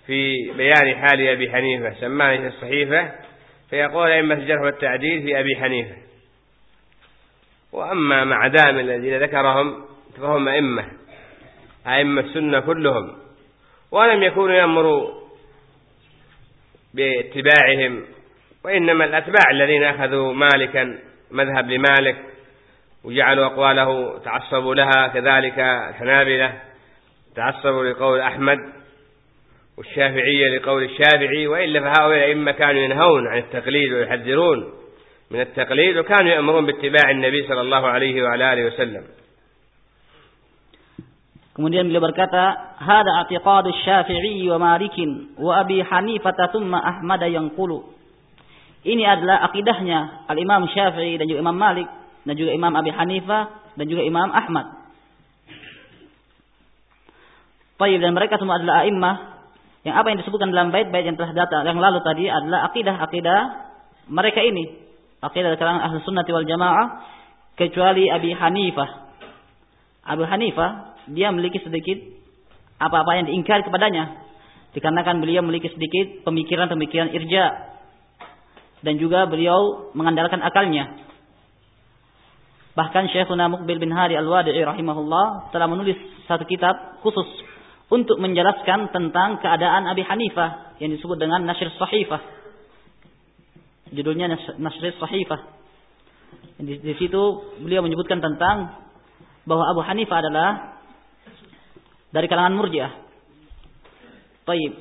في بيان حال أبي حنيفة سماه في الصحيفة فيقول أئمة الجرح والتعديل في أبي حنيفة. وأما مع دام الذين ذكرهم فهم أئمة أئمة السنة كلهم ولم يكونوا يأمروا باتباعهم وإنما الأتباع الذين أخذوا مالكا مذهب لمالك وجعلوا أقواله تعصبوا لها كذلك الحنابلة تعصبوا لقول أحمد والشافعية لقول الشافعي وإلا فهؤلاء الأئمة كانوا ينهون عن التقليد ويحذرون من التقليد وكانوا يأمرون باتباع النبي صلى الله عليه وعلى آله وسلم Kemudian beliau berkata, "Hada i'tiqadu Syafi'i wa Malikin wa Abi Hanifah tsumma Ahmad yanqulu." Ini adalah akidahnya Al-Imam Syafi'i dan juga Imam Malik dan juga Imam Abi Hanifah dan juga Imam Ahmad. Baik dan mereka semua adalah a'immah yang apa yang disebutkan dalam bait-bait yang telah datang yang lalu tadi adalah akidah-akidah mereka ini. Akidah dari kalangan Ahlus Sunnah wal Jamaah kecuali Abi Hanifah. Abu Hanifah dia memiliki sedikit apa-apa yang diingkari kepadanya. Dikarenakan beliau memiliki sedikit pemikiran-pemikiran irja. Dan juga beliau mengandalkan akalnya. Bahkan Syekhuna Muqbil bin Hari Al-Wadi'i rahimahullah telah menulis satu kitab khusus untuk menjelaskan tentang keadaan Abi Hanifah yang disebut dengan Nashr Sahifah. Judulnya Nashr Sahifah. Di, di situ beliau menyebutkan tentang bahwa Abu Hanifah adalah dari kalangan Murji'ah. Baik.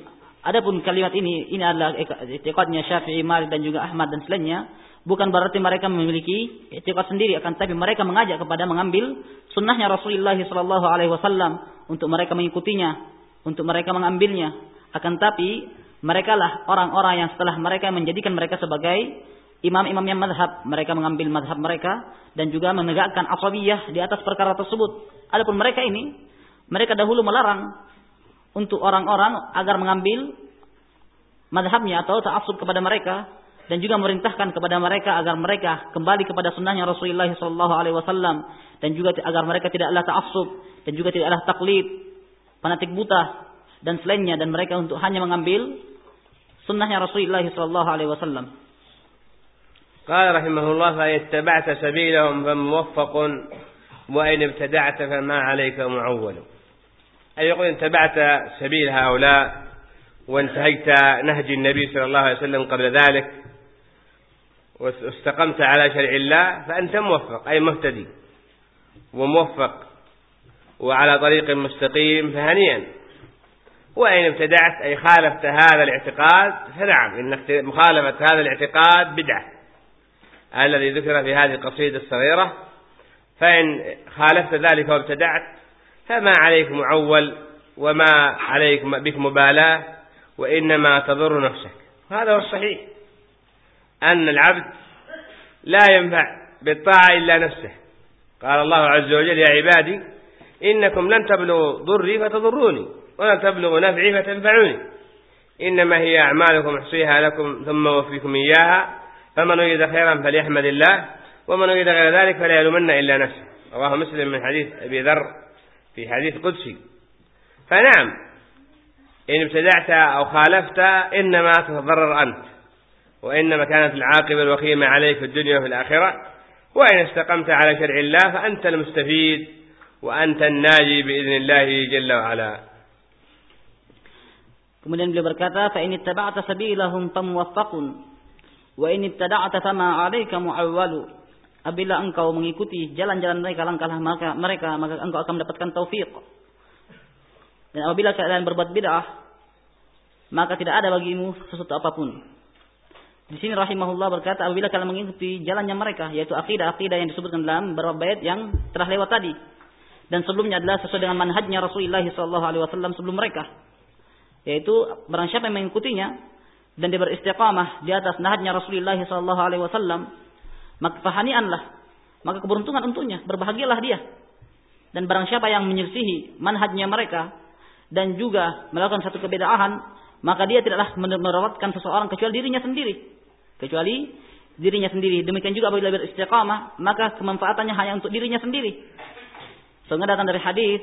Adapun kalimat ini ini adalah i'tiqadnya Syafi'i, Malik dan juga Ahmad dan selainnya, bukan berarti mereka memiliki i'tiqad sendiri akan tapi mereka mengajak kepada mengambil sunnahnya Rasulullah sallallahu alaihi wasallam untuk mereka mengikutinya, untuk mereka mengambilnya. Akan tapi mereka lah orang-orang yang setelah mereka menjadikan mereka sebagai imam-imam yang madhab. Mereka mengambil madhab mereka dan juga menegakkan asabiyah di atas perkara tersebut. Adapun mereka ini mereka dahulu melarang untuk orang-orang agar mengambil madhabnya atau ta'assub kepada mereka dan juga merintahkan kepada mereka agar mereka kembali kepada sunnahnya Rasulullah sallallahu alaihi wasallam dan juga agar mereka tidaklah ta'assub dan juga tidaklah taklid fanatik buta dan selainnya dan mereka untuk hanya mengambil sunnahnya Rasulullah sallallahu alaihi wasallam. قال رحمه الله فإن اتبعت سبيلهم فموفق وإن ابتدعت فما عليك معول أي يقول إن تبعت سبيل هؤلاء وانتهيت نهج النبي صلى الله عليه وسلم قبل ذلك واستقمت على شرع الله فأنت موفق أي مهتدي. وموفق وعلى طريق مستقيم فهنيئا. وإن ابتدعت أي خالفت هذا الاعتقاد فنعم إنك مخالفة هذا الاعتقاد بدعة. الذي ذكر في هذه القصيدة الصغيرة فإن خالفت ذلك وابتدعت فما عليك معول وما عليك بك مبالاة وإنما تضر نفسك. هذا هو الصحيح. أن العبد لا ينفع بالطاعة إلا نفسه. قال الله عز وجل يا عبادي إنكم لن تبلغوا ضري فتضروني ولن تبلغوا نفعي فتنفعوني. إنما هي أعمالكم أحصيها لكم ثم وفيكم إياها. فمن وجد خيرا فليحمد الله ومن وجد غير ذلك فلا يلومن إلا نفسه. رواه مسلم من حديث أبي ذر في حديث قدسي. فنعم إن ابتدعت أو خالفت إنما تتضرر أنت. وإنما كانت العاقبة الوخيمة عليك في الدنيا وفي الآخرة وإن استقمت على شرع الله فأنت المستفيد وأنت الناجي بإذن الله جل وعلا Kemudian beliau berkata, "Fa in ittaba'ta sabilahum famuwaffaqun wa in ibtada'ta fama 'alaika mu'awwalu." Apabila engkau mengikuti jalan-jalan mereka, langkahlah mereka, mereka, maka engkau akan mendapatkan taufik. Dan apabila kalian berbuat bid'ah, maka tidak ada bagimu sesuatu apapun. Di sini rahimahullah berkata, apabila kalian mengikuti jalannya mereka, yaitu akidah-akidah yang disebutkan dalam beberapa bait yang telah lewat tadi. Dan sebelumnya adalah sesuai dengan manhajnya Rasulullah SAW sebelum mereka. Yaitu barang siapa yang mengikutinya dan dia beristiqamah di atas nahajnya Rasulullah SAW, maka fahanianlah, maka keberuntungan untuknya, berbahagialah dia. Dan barang siapa yang menyelisihi manhajnya mereka dan juga melakukan satu kebedahan, maka dia tidaklah merawatkan seseorang kecuali dirinya sendiri. Kecuali dirinya sendiri. Demikian juga apabila beristiqamah, maka kemanfaatannya hanya untuk dirinya sendiri. Sehingga datang dari hadis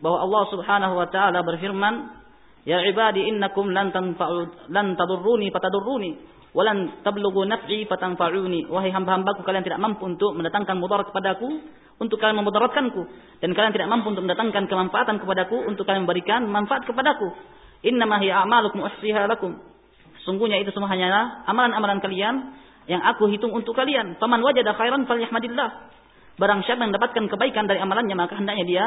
bahwa Allah Subhanahu wa taala berfirman, Ya ibadi innakum lan tanfa'u lan tadurruni fatadurruni wa lan tablughu naf'i fatanfa'uni. Wahai hamba-hambaku kalian tidak mampu untuk mendatangkan mudarat kepadaku untuk kalian memudaratkanku dan kalian tidak mampu untuk mendatangkan kemanfaatan kepadaku untuk kalian memberikan manfaat kepadaku. Innama hiya a'malukum uhsiha lakum. Sungguhnya itu semua hanyalah amalan-amalan kalian yang aku hitung untuk kalian. Faman wajada khairan falyahmadillah. Barang siapa yang mendapatkan kebaikan dari amalannya maka hendaknya dia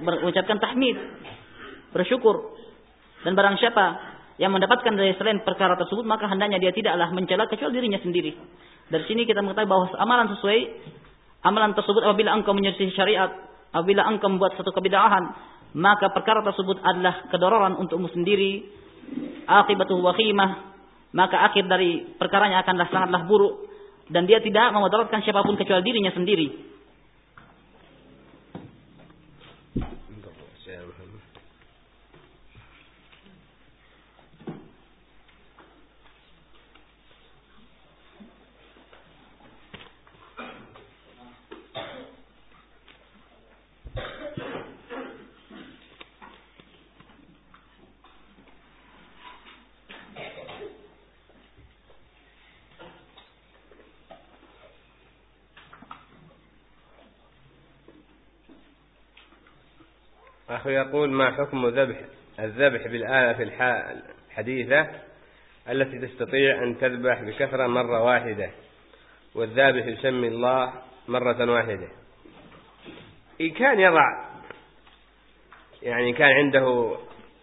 mengucapkan tahmid, bersyukur dan barang siapa yang mendapatkan dari selain perkara tersebut, maka hendaknya dia tidaklah mencela kecuali dirinya sendiri. Dari sini kita mengetahui bahwa amalan sesuai amalan tersebut apabila engkau menyelisih syariat, apabila engkau membuat satu kebidahan, maka perkara tersebut adalah kedororan untukmu sendiri. Akibatu wakhimah, maka akhir dari perkaranya akanlah sangatlah buruk dan dia tidak memudaratkan siapa pun kecuali dirinya sendiri. أخي يقول ما حكم ذبح الذبح بالآلة الحديثة التي تستطيع أن تذبح بكثرة مرة واحدة والذابح يسمي الله مرة واحدة. إن كان يضع يعني كان عنده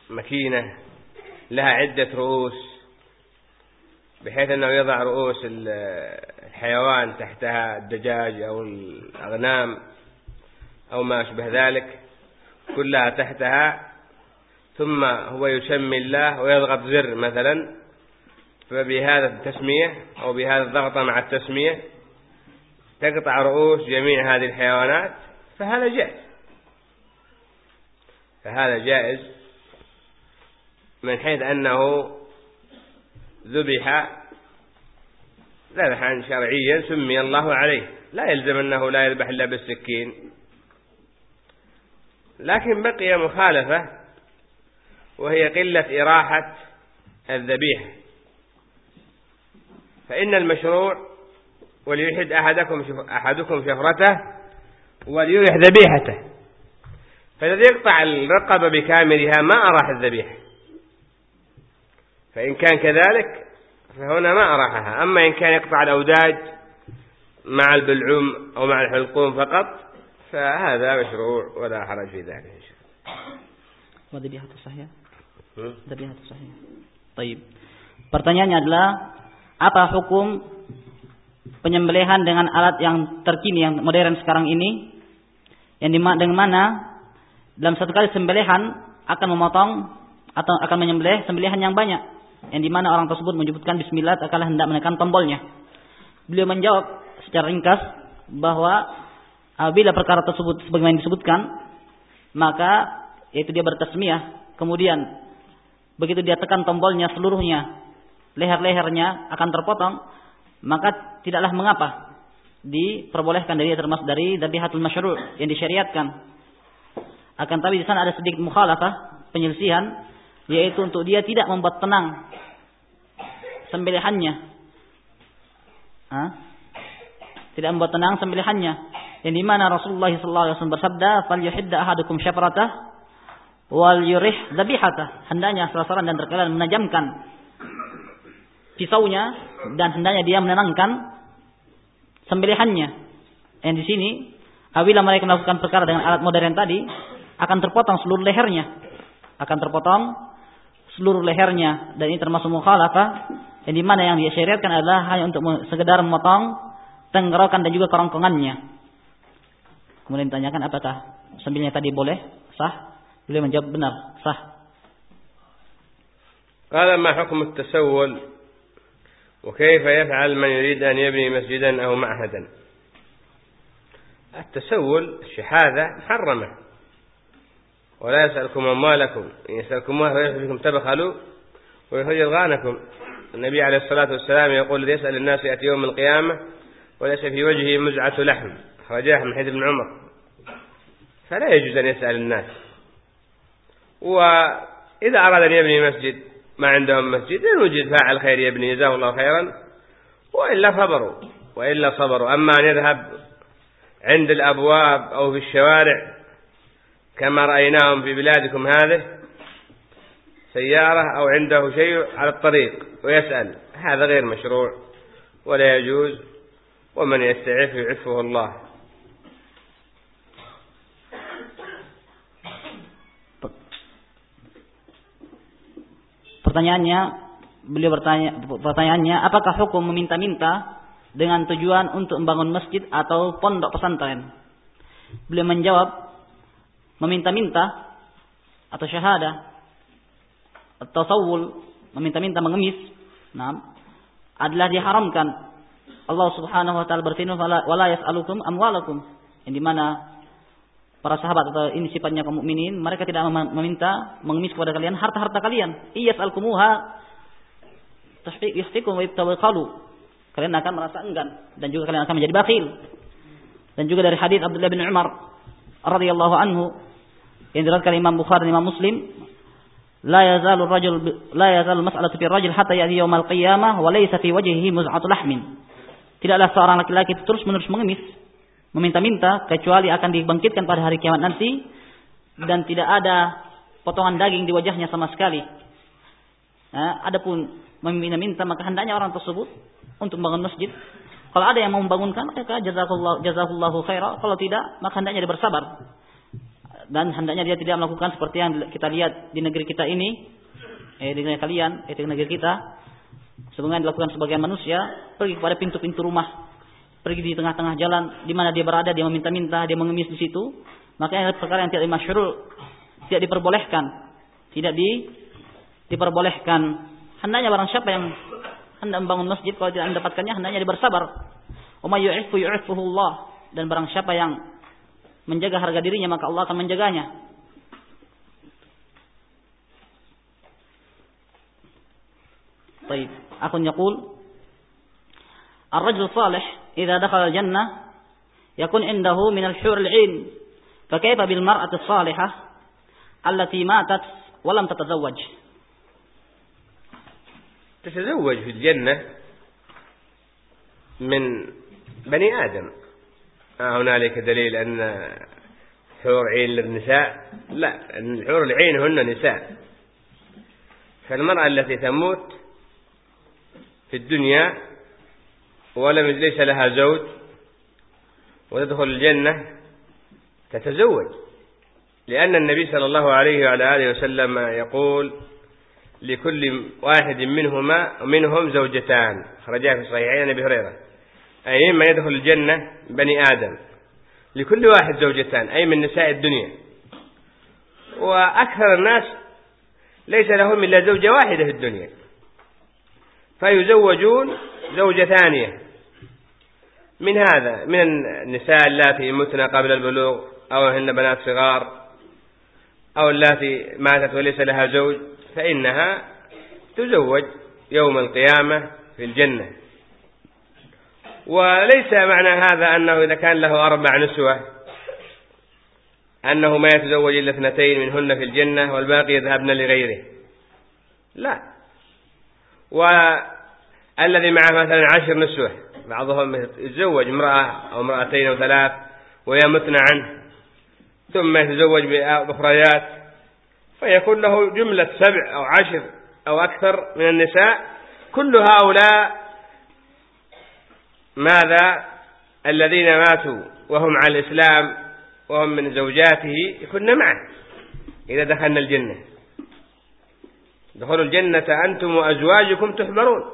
مكينة لها عدة رؤوس بحيث أنه يضع رؤوس الحيوان تحتها الدجاج أو الأغنام أو ما أشبه ذلك كلها تحتها ثم هو يسمي الله ويضغط زر مثلا فبهذا التسمية أو بهذا الضغط مع التسمية تقطع رؤوس جميع هذه الحيوانات فهذا جائز. فهذا جائز من حيث أنه ذبح ذبحا شرعيا سمي الله عليه. لا يلزم أنه لا يذبح إلا بالسكين. لكن بقي مخالفة وهي قلة إراحة الذبيحة فإن المشروع وليحد أحدكم أحدكم شفرته وليرح ذبيحته. فالذي يقطع الرقبة بكاملها ما أراح الذبيحة فإن كان كذلك فهنا ما أراحها. أما إن كان يقطع الأوداج مع البلعوم أو مع الحلقوم فقط فهذا مشروع ولا حرج في ذلك وذبيحة صحيح ذبيحة صحيح طيب Pertanyaannya adalah apa hukum penyembelihan dengan alat yang terkini yang modern sekarang ini yang dengan mana dalam satu kali sembelihan akan memotong atau akan menyembelih sembelihan yang banyak yang dimana orang tersebut menyebutkan Bismillah tak kalah hendak menekan tombolnya. Beliau menjawab secara ringkas bahwa apabila perkara tersebut sebagaimana disebutkan maka yaitu dia bertasmiyah kemudian begitu dia tekan tombolnya seluruhnya leher-lehernya akan terpotong maka tidaklah mengapa diperbolehkan dari termasuk dari dhabihatul masyru' yang disyariatkan akan tapi di sana ada sedikit mukhalafah penyelisihan yaitu untuk dia tidak membuat tenang sembelihannya. Hah? Tidak membuat tenang sembelihannya. Yang di mana Rasulullah SAW bersabda, "Falyuhidda ahadukum syafratah wal yurih dzabihata." Hendaknya salah dan terkadang menajamkan pisaunya dan hendaknya dia menenangkan sembelihannya. Yang di sini, apabila mereka melakukan perkara dengan alat modern tadi, akan terpotong seluruh lehernya. Akan terpotong seluruh lehernya dan ini termasuk mukhalafah yang di mana yang disyariatkan adalah hanya untuk sekedar memotong tenggorokan dan juga kerongkongannya. Kemudian ditanyakan apakah sambilnya tadi boleh? Sah? Beliau menjawab benar sah. قال ما حكم التسول وكيف يفعل من يريد أن يبني مسجدا أو معهدا التسول الشحاذة محرمة ولا يسألكم أموالكم إن يسألكموها فيكم تبخلوا ويخرج أضغانكم النبي عليه الصلاة والسلام يقول يسأل الناس يأتي يوم القيامة وليس في وجهه مزعة لحم خرجاه من حديث ابن عمر. فلا يجوز أن يسأل الناس. وإذا أراد أن يبني مسجد ما عندهم مسجد إن وجد فاعل خير يبني جزاه الله خيرا. وإلا صبروا وإلا صبروا. أما أن يذهب عند الأبواب أو في الشوارع كما رأيناهم في بلادكم هذه سيارة أو عنده شيء على الطريق ويسأل هذا غير مشروع ولا يجوز. ومن يستعف يعفه الله. Pertanyaannya, beliau bertanya, pertanyaannya, apakah hukum meminta-minta dengan tujuan untuk membangun masjid atau pondok pesantren? Beliau menjawab, meminta-minta atau syahada atau sawul meminta-minta mengemis. Nah, adalah diharamkan. Allah Subhanahu wa taala berfirman wala yas'alukum amwalakum. Yang di mana para sahabat atau ini sifatnya kaum mukminin mereka tidak meminta mengemis kepada kalian harta-harta kalian. Iyas'alkumuha yahtikum wa yabtawqalu kalian akan merasa enggan dan juga kalian akan menjadi bakhil. Dan juga dari hadis Abdullah bin Umar radhiyallahu anhu yang diriwayatkan Imam Bukhari dan Imam Muslim la yazalu rajul la yazalu mas'alatu fi rajul hatta ya'ti yaumal qiyamah wa laysa fi wajhihi muz'atu lahmin. Tidaklah seorang laki-laki terus-menerus mengemis meminta-minta kecuali akan dibangkitkan pada hari kiamat nanti dan tidak ada potongan daging di wajahnya sama sekali. Nah, adapun meminta-minta maka hendaknya orang tersebut untuk membangun masjid. Kalau ada yang mau membangunkan maka jazakallahu jazakallahu khaira kalau tidak maka hendaknya dia bersabar. Dan hendaknya dia tidak melakukan seperti yang kita lihat di negeri kita ini eh di negeri kalian eh di negeri kita. Sebagaimana dilakukan sebagian manusia pergi kepada pintu-pintu rumah pergi di tengah-tengah jalan di mana dia berada dia meminta-minta dia mengemis di situ maka ini perkara yang tidak dimasyhur tidak diperbolehkan tidak di diperbolehkan hendaknya barang siapa yang hendak membangun masjid kalau tidak mendapatkannya hendaknya dia bersabar Umay yu'ifu yu'ifuhu Allah dan barang siapa yang menjaga harga dirinya maka Allah akan menjaganya. طيب أخ يقول الرجل الصالح إذا دخل الجنة يكون عنده من الحور العين. فكيف بالمرأة الصالحة التي ماتت ولم تتزوج؟ تتزوج في الجنة من بني آدم. هنالك دليل أن حور عين للنساء؟ لا الحور العين هن نساء. فالمرأة التي تموت في الدنيا ولم ليس لها زوج وتدخل الجنة تتزوج. لأن النبي صلى الله عليه وعلى آله وسلم يقول لكل واحد منهما منهم زوجتان. خرجا في صحيحين أبي هريرة. أي مما يدخل الجنة بني آدم. لكل واحد زوجتان أي من نساء الدنيا. وأكثر الناس ليس لهم إلا زوجة واحدة في الدنيا. فيزوجون زوجة ثانية. من هذا من النساء اللاتي متن قبل البلوغ أو هن بنات صغار أو اللاتي ماتت وليس لها زوج فإنها تزوج يوم القيامة في الجنة. وليس معنى هذا أنه إذا كان له أربع نسوة أنه ما يتزوج إلا اثنتين منهن في الجنة والباقي يذهبن لغيره. لا. والذي معه مثلا عشر نسوة بعضهم يتزوج امرأة أو امرأتين أو ثلاث ويمتن عنه. ثم يتزوج بأخريات فيكون له جملة سبع أو عشر أو أكثر من النساء. كل هؤلاء ماذا؟ الذين ماتوا وهم على الإسلام وهم من زوجاته يكون معه إذا دخلنا الجنة. دخلوا الجنة أنتم وأزواجكم تحبرون.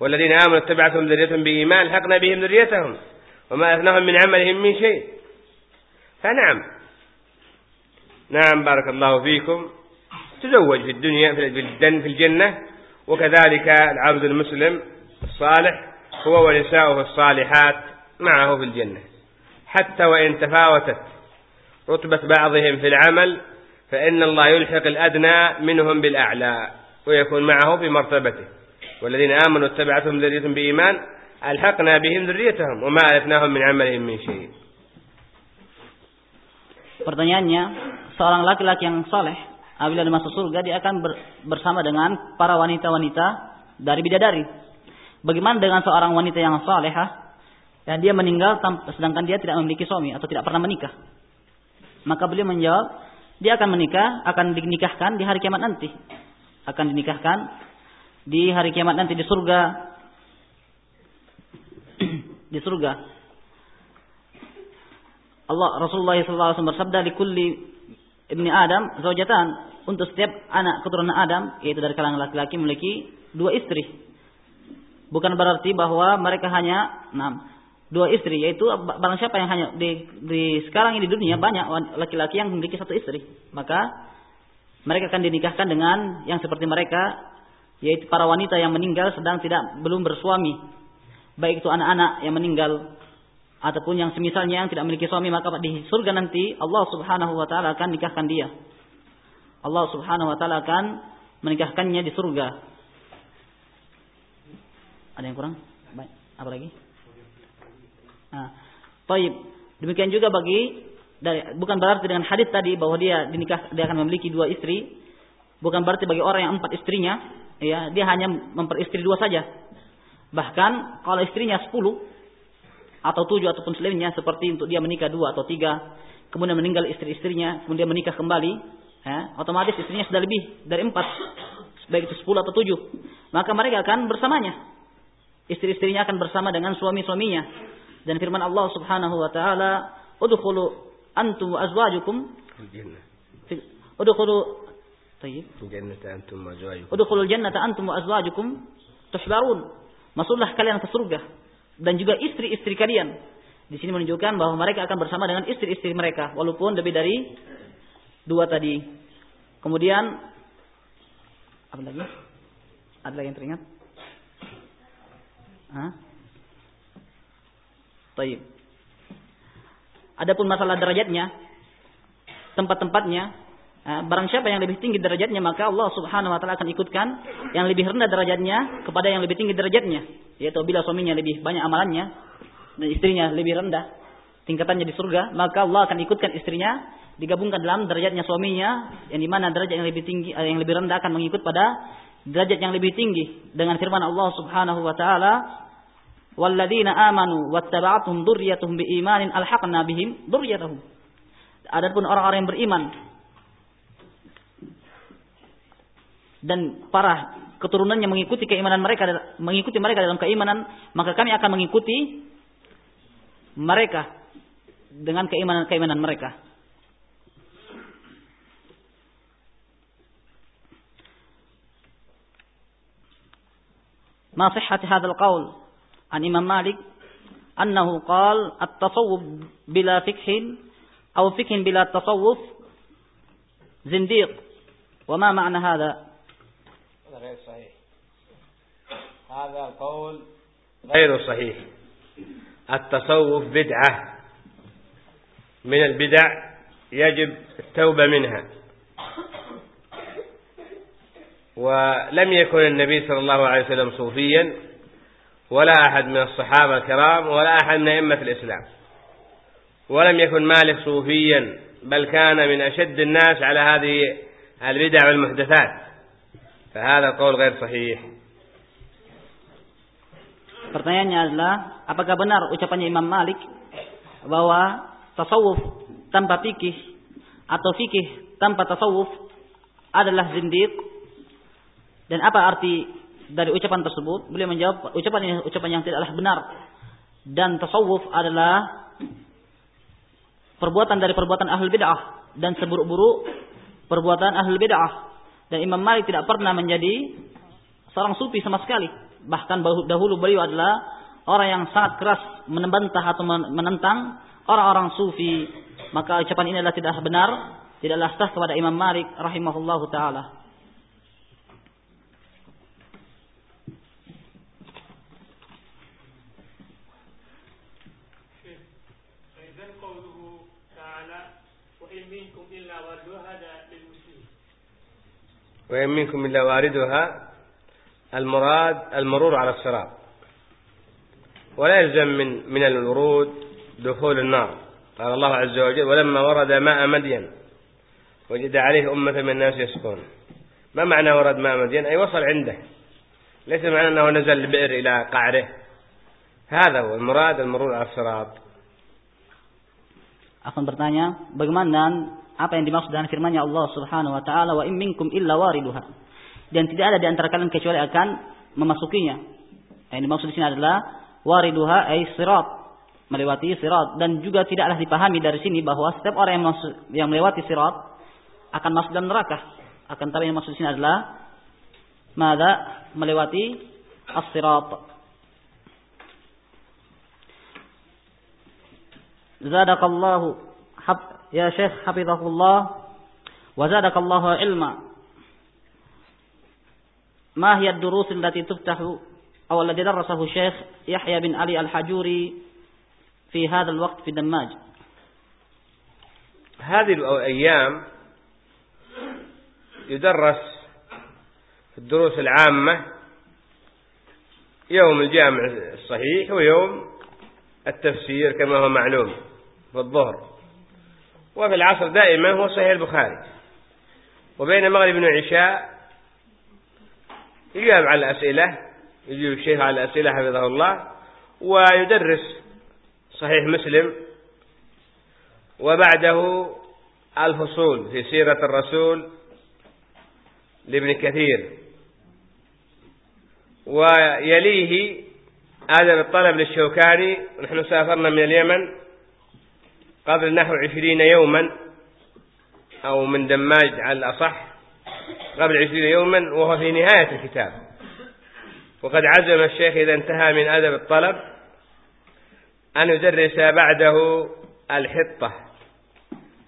والذين آمنوا اتبعتهم ذريتهم بإيمان الحقنا بهم ذريتهم وما أثناهم من عملهم من شيء. فنعم. نعم بارك الله فيكم. تزوج في الدنيا في الجنة وكذلك العبد المسلم الصالح هو ونساؤه الصالحات معه في الجنة. حتى وإن تفاوتت رتبة بعضهم في العمل فإن الله يلحق الأدنى منهم بالأعلى ويكون معه في مرتبته. والذين آمنوا اتبعتهم ذريتهم بإيمان ألحقنا بهم ذريتهم وما ألفناهم من عملهم من شيء Pertanyaannya, seorang laki-laki yang soleh, apabila masuk surga, dia akan bersama dengan para wanita-wanita dari bidadari. Bagaimana dengan seorang wanita yang salehah dan dia meninggal sedangkan dia tidak memiliki suami atau tidak pernah menikah? Maka beliau menjawab, dia akan menikah, akan dinikahkan di hari kiamat nanti. Akan dinikahkan di hari kiamat nanti di surga. di surga. Allah Rasulullah SAW bersabda di kulli ibni Adam zaujatan untuk setiap anak keturunan Adam yaitu dari kalangan laki-laki memiliki dua istri Bukan berarti bahwa mereka hanya enam dua istri yaitu barang siapa yang hanya di, di sekarang ini di dunia banyak laki-laki yang memiliki satu istri maka mereka akan dinikahkan dengan yang seperti mereka yaitu para wanita yang meninggal sedang tidak belum bersuami baik itu anak-anak yang meninggal ataupun yang semisalnya yang tidak memiliki suami maka di surga nanti Allah Subhanahu wa taala akan nikahkan dia Allah Subhanahu wa taala akan menikahkannya di surga ada yang kurang? Baik. Apa lagi? Nah. Demikian juga bagi dari, bukan berarti dengan hadis tadi bahwa dia dinikah dia akan memiliki dua istri. Bukan berarti bagi orang yang empat istrinya, ya dia hanya memperistri dua saja. Bahkan kalau istrinya sepuluh atau tujuh ataupun selainnya seperti untuk dia menikah dua atau tiga, kemudian meninggal istri-istrinya, kemudian menikah kembali, ya, otomatis istrinya sudah lebih dari empat, baik itu sepuluh atau tujuh, maka mereka akan bersamanya istri-istrinya akan bersama dengan suami-suaminya. Dan firman Allah Subhanahu wa taala, "Udkhulu antum wa azwajukum Udkhulu Tayyib. Jannata antum wa azwajukum. Jannata antum wa azwajukum tuhbarun. Masuklah kalian ke surga dan juga istri-istri kalian. Di sini menunjukkan bahwa mereka akan bersama dengan istri-istri mereka walaupun lebih dari dua tadi. Kemudian apa lagi? Ada lagi yang teringat? Hah? Taib. Adapun masalah derajatnya, tempat-tempatnya, barang siapa yang lebih tinggi derajatnya maka Allah Subhanahu wa taala akan ikutkan yang lebih rendah derajatnya kepada yang lebih tinggi derajatnya. Yaitu bila suaminya lebih banyak amalannya dan istrinya lebih rendah tingkatannya di surga, maka Allah akan ikutkan istrinya digabungkan dalam derajatnya suaminya yang di mana derajat yang lebih tinggi eh, yang lebih rendah akan mengikut pada derajat yang lebih tinggi dengan firman Allah Subhanahu wa taala walladzina amanu wattaba'atuhum dzurriyyatuhum biimanin alhaqna bihim dzurriyyatahum Adapun orang-orang yang beriman dan para keturunannya mengikuti keimanan mereka mengikuti mereka dalam keimanan maka kami akan mengikuti mereka dengan keimanan-keimanan mereka ما صحة هذا القول عن إمام مالك أنه قال التصوف بلا فقه أو فقه بلا تصوف زنديق وما معنى هذا غير صحيح. هذا القول غير صحيح. التصوف بدعة. من البدع يجب التوبة منها. ولم يكن النبي صلى الله عليه وسلم صوفيا ولا أحد من الصحابة الكرام ولا أحد من أئمة الإسلام. ولم يكن مالك صوفيا بل كان من أشد الناس على هذه البدع والمحدثات. فهذا القول غير صحيح Pertanyaannya adalah apakah benar ucapannya Imam Malik bahwa tasawuf tanpa fikih atau fikih tanpa tasawuf adalah zindiq dan apa arti dari ucapan tersebut? Beliau menjawab ucapan ini ucapan yang tidaklah benar dan tasawuf adalah perbuatan dari perbuatan ahli bid'ah dan seburuk-buruk perbuatan ahli bid'ah dan Imam Malik tidak pernah menjadi seorang sufi sama sekali. Bahkan dahulu beliau adalah orang yang sangat keras menembantah atau menentang orang-orang sufi. Maka ucapan ini adalah tidak benar, tidaklah sah kepada Imam Malik rahimahullahu taala. وإن منكم إلا واردها المراد المرور على الصراط ولا يلزم من من الورود دخول النار. قال الله عز وجل ولما ورد ماء مدين وجد عليه أمة من الناس يسكون. ما معنى ورد ماء مدين؟ أي وصل عنده. ليس معنى أنه نزل البئر إلى قعره. هذا هو المراد المرور على الصراط akan bertanya bagaimana apa yang dimaksud dengan firman-Nya Allah Subhanahu wa taala wa in minkum illa wariduha. Dan tidak ada di antara kalian kecuali akan memasukinya. Yang dimaksud di sini adalah wariduha ay sirat, melewati sirat dan juga tidaklah dipahami dari sini bahwa setiap orang yang masuk, yang melewati sirat akan masuk dalam neraka. Akan tapi yang maksud di sini adalah mada melewati as-sirat. Zadakallahu يا شيخ حفظه الله وزادك الله علما ما هي الدروس التي تفتح أو الذي درسه الشيخ يحيى بن علي الحجوري في هذا الوقت في دماج هذه الأيام يدرس في الدروس العامة يوم الجامع الصحيح ويوم التفسير كما هو معلوم في الظهر. وفي العصر دائما هو صحيح البخاري. وبين المغرب والعشاء يجاب على الأسئلة يجيب الشيخ على الأسئلة حفظه الله ويدرس صحيح مسلم. وبعده الفصول في سيرة الرسول لابن كثير. ويليه آدم الطلب للشوكاني ونحن سافرنا من اليمن قبل نحو عشرين يوما أو من دماج على الأصح قبل عشرين يوما وهو في نهاية الكتاب. وقد عزم الشيخ إذا انتهى من أدب الطلب أن يدرس بعده الحطة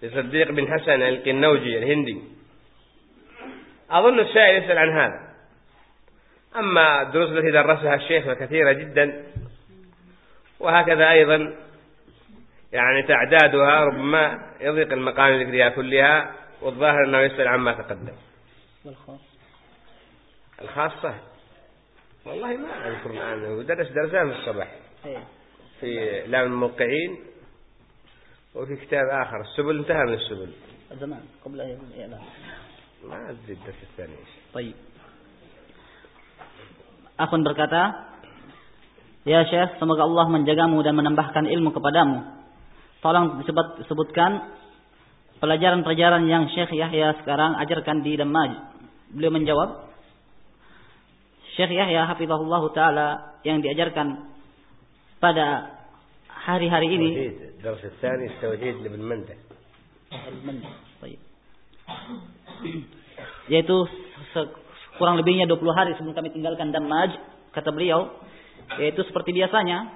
لصديق بن حسن القنوجي الهندي. أظن السائل يسأل عن هذا. أما الدروس التي درسها الشيخ فكثيرة جدا وهكذا أيضا يعني تعدادها ربما يضيق المقام ذكرها كلها والظاهر أنه يسأل عما تقدم. والخاص الخاصة؟ والله ما أذكر الآن درس درسان في الصباح. إيه. في إعلام الموقعين وفي كتاب آخر. السبل انتهى من السبل. زمان قبل الإعلام ما أدري الدرس الثاني طيب. Akun berkata, Ya Syekh, semoga Allah menjagamu dan menambahkan ilmu kepadamu. Tolong sebutkan pelajaran-pelajaran yang Syekh Yahya sekarang ajarkan di Damaj. Beliau menjawab, Syekh Yahya hafizahullah taala yang diajarkan pada hari-hari ini. Yaitu kurang lebihnya 20 hari sebelum kami tinggalkan Damaj kata beliau. Yaitu seperti biasanya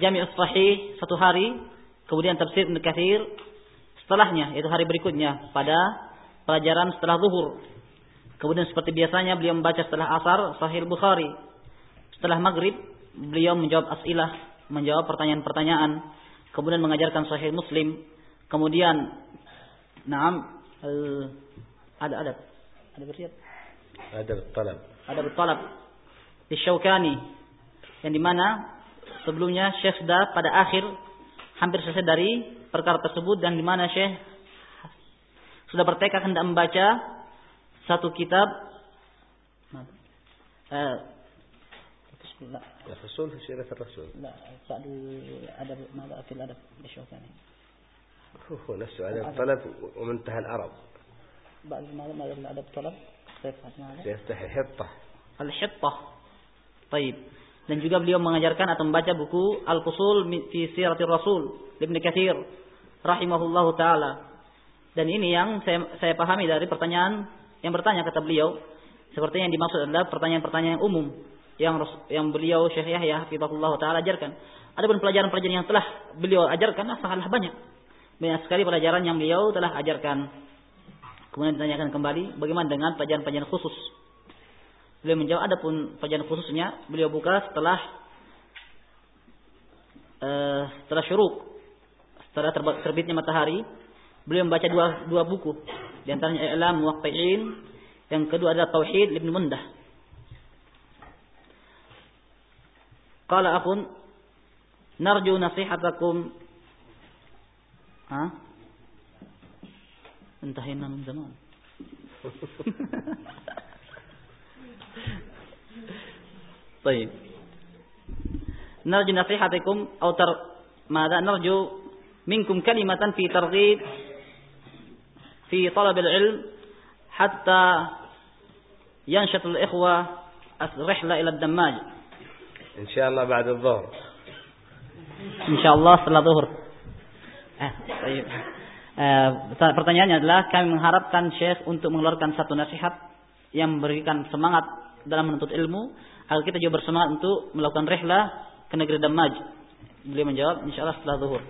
Jami'us Sahih satu hari kemudian tafsir Ibnu setelahnya yaitu hari berikutnya pada pelajaran setelah zuhur. Kemudian seperti biasanya beliau membaca setelah asar Sahih Bukhari. Setelah maghrib beliau menjawab asilah menjawab pertanyaan-pertanyaan. Kemudian mengajarkan Sahih Muslim. Kemudian naam ada adab ada bersiap adab talab adab talab di Syaukani yang dimana sebelumnya Syekh sudah pada akhir hampir selesai dari perkara tersebut dan dimana Syekh sudah bertekad hendak membaca satu kitab eh, الرسول في سيرة الرسول لا بعد الأدب ماذا في الأدب الشوكاني هو نفسه أدب طلب ومنتهى العرب بعد ماذا ماذا الأدب طلب Hittah. Ya. Al-Hittah. baik, Dan juga beliau mengajarkan atau membaca buku Al-Qusul fi Siratir Rasul Ibn Kathir rahimahullahu taala. Dan ini yang saya, saya pahami dari pertanyaan yang bertanya kata beliau, seperti yang dimaksud adalah pertanyaan-pertanyaan umum yang yang beliau Syekh Yahya hafizahullah taala ajarkan. ada pun pelajaran-pelajaran yang telah beliau ajarkan sangatlah banyak. Banyak sekali pelajaran yang beliau telah ajarkan. Kemudian ditanyakan kembali bagaimana dengan pelajaran-pelajaran khusus? Beliau menjawab ada pun pelajaran khususnya beliau buka setelah uh, setelah syuruk setelah terbitnya matahari beliau membaca dua dua buku. Di antaranya I'lam Muwaqqi'in yang kedua adalah Tauhid Ibn Mundah. Qala akun narju nasihatakum. Ha Entahina min zaman طيب. نرجو نصيحتكم أو تر ماذا؟ نرجو منكم كلمة في ترغيب في طلب العلم حتى ينشط الإخوة الرحلة إلى الدماج. إن شاء الله بعد الظهر. إن شاء الله setelah zuhur eh, eh, pertanyaannya adalah kami mengharapkan Syekh untuk mengeluarkan satu nasihat yang memberikan semangat dalam menuntut ilmu agar kita juga bersemangat untuk melakukan rehlah ke negeri Damaj. Beliau menjawab insyaallah setelah zuhur.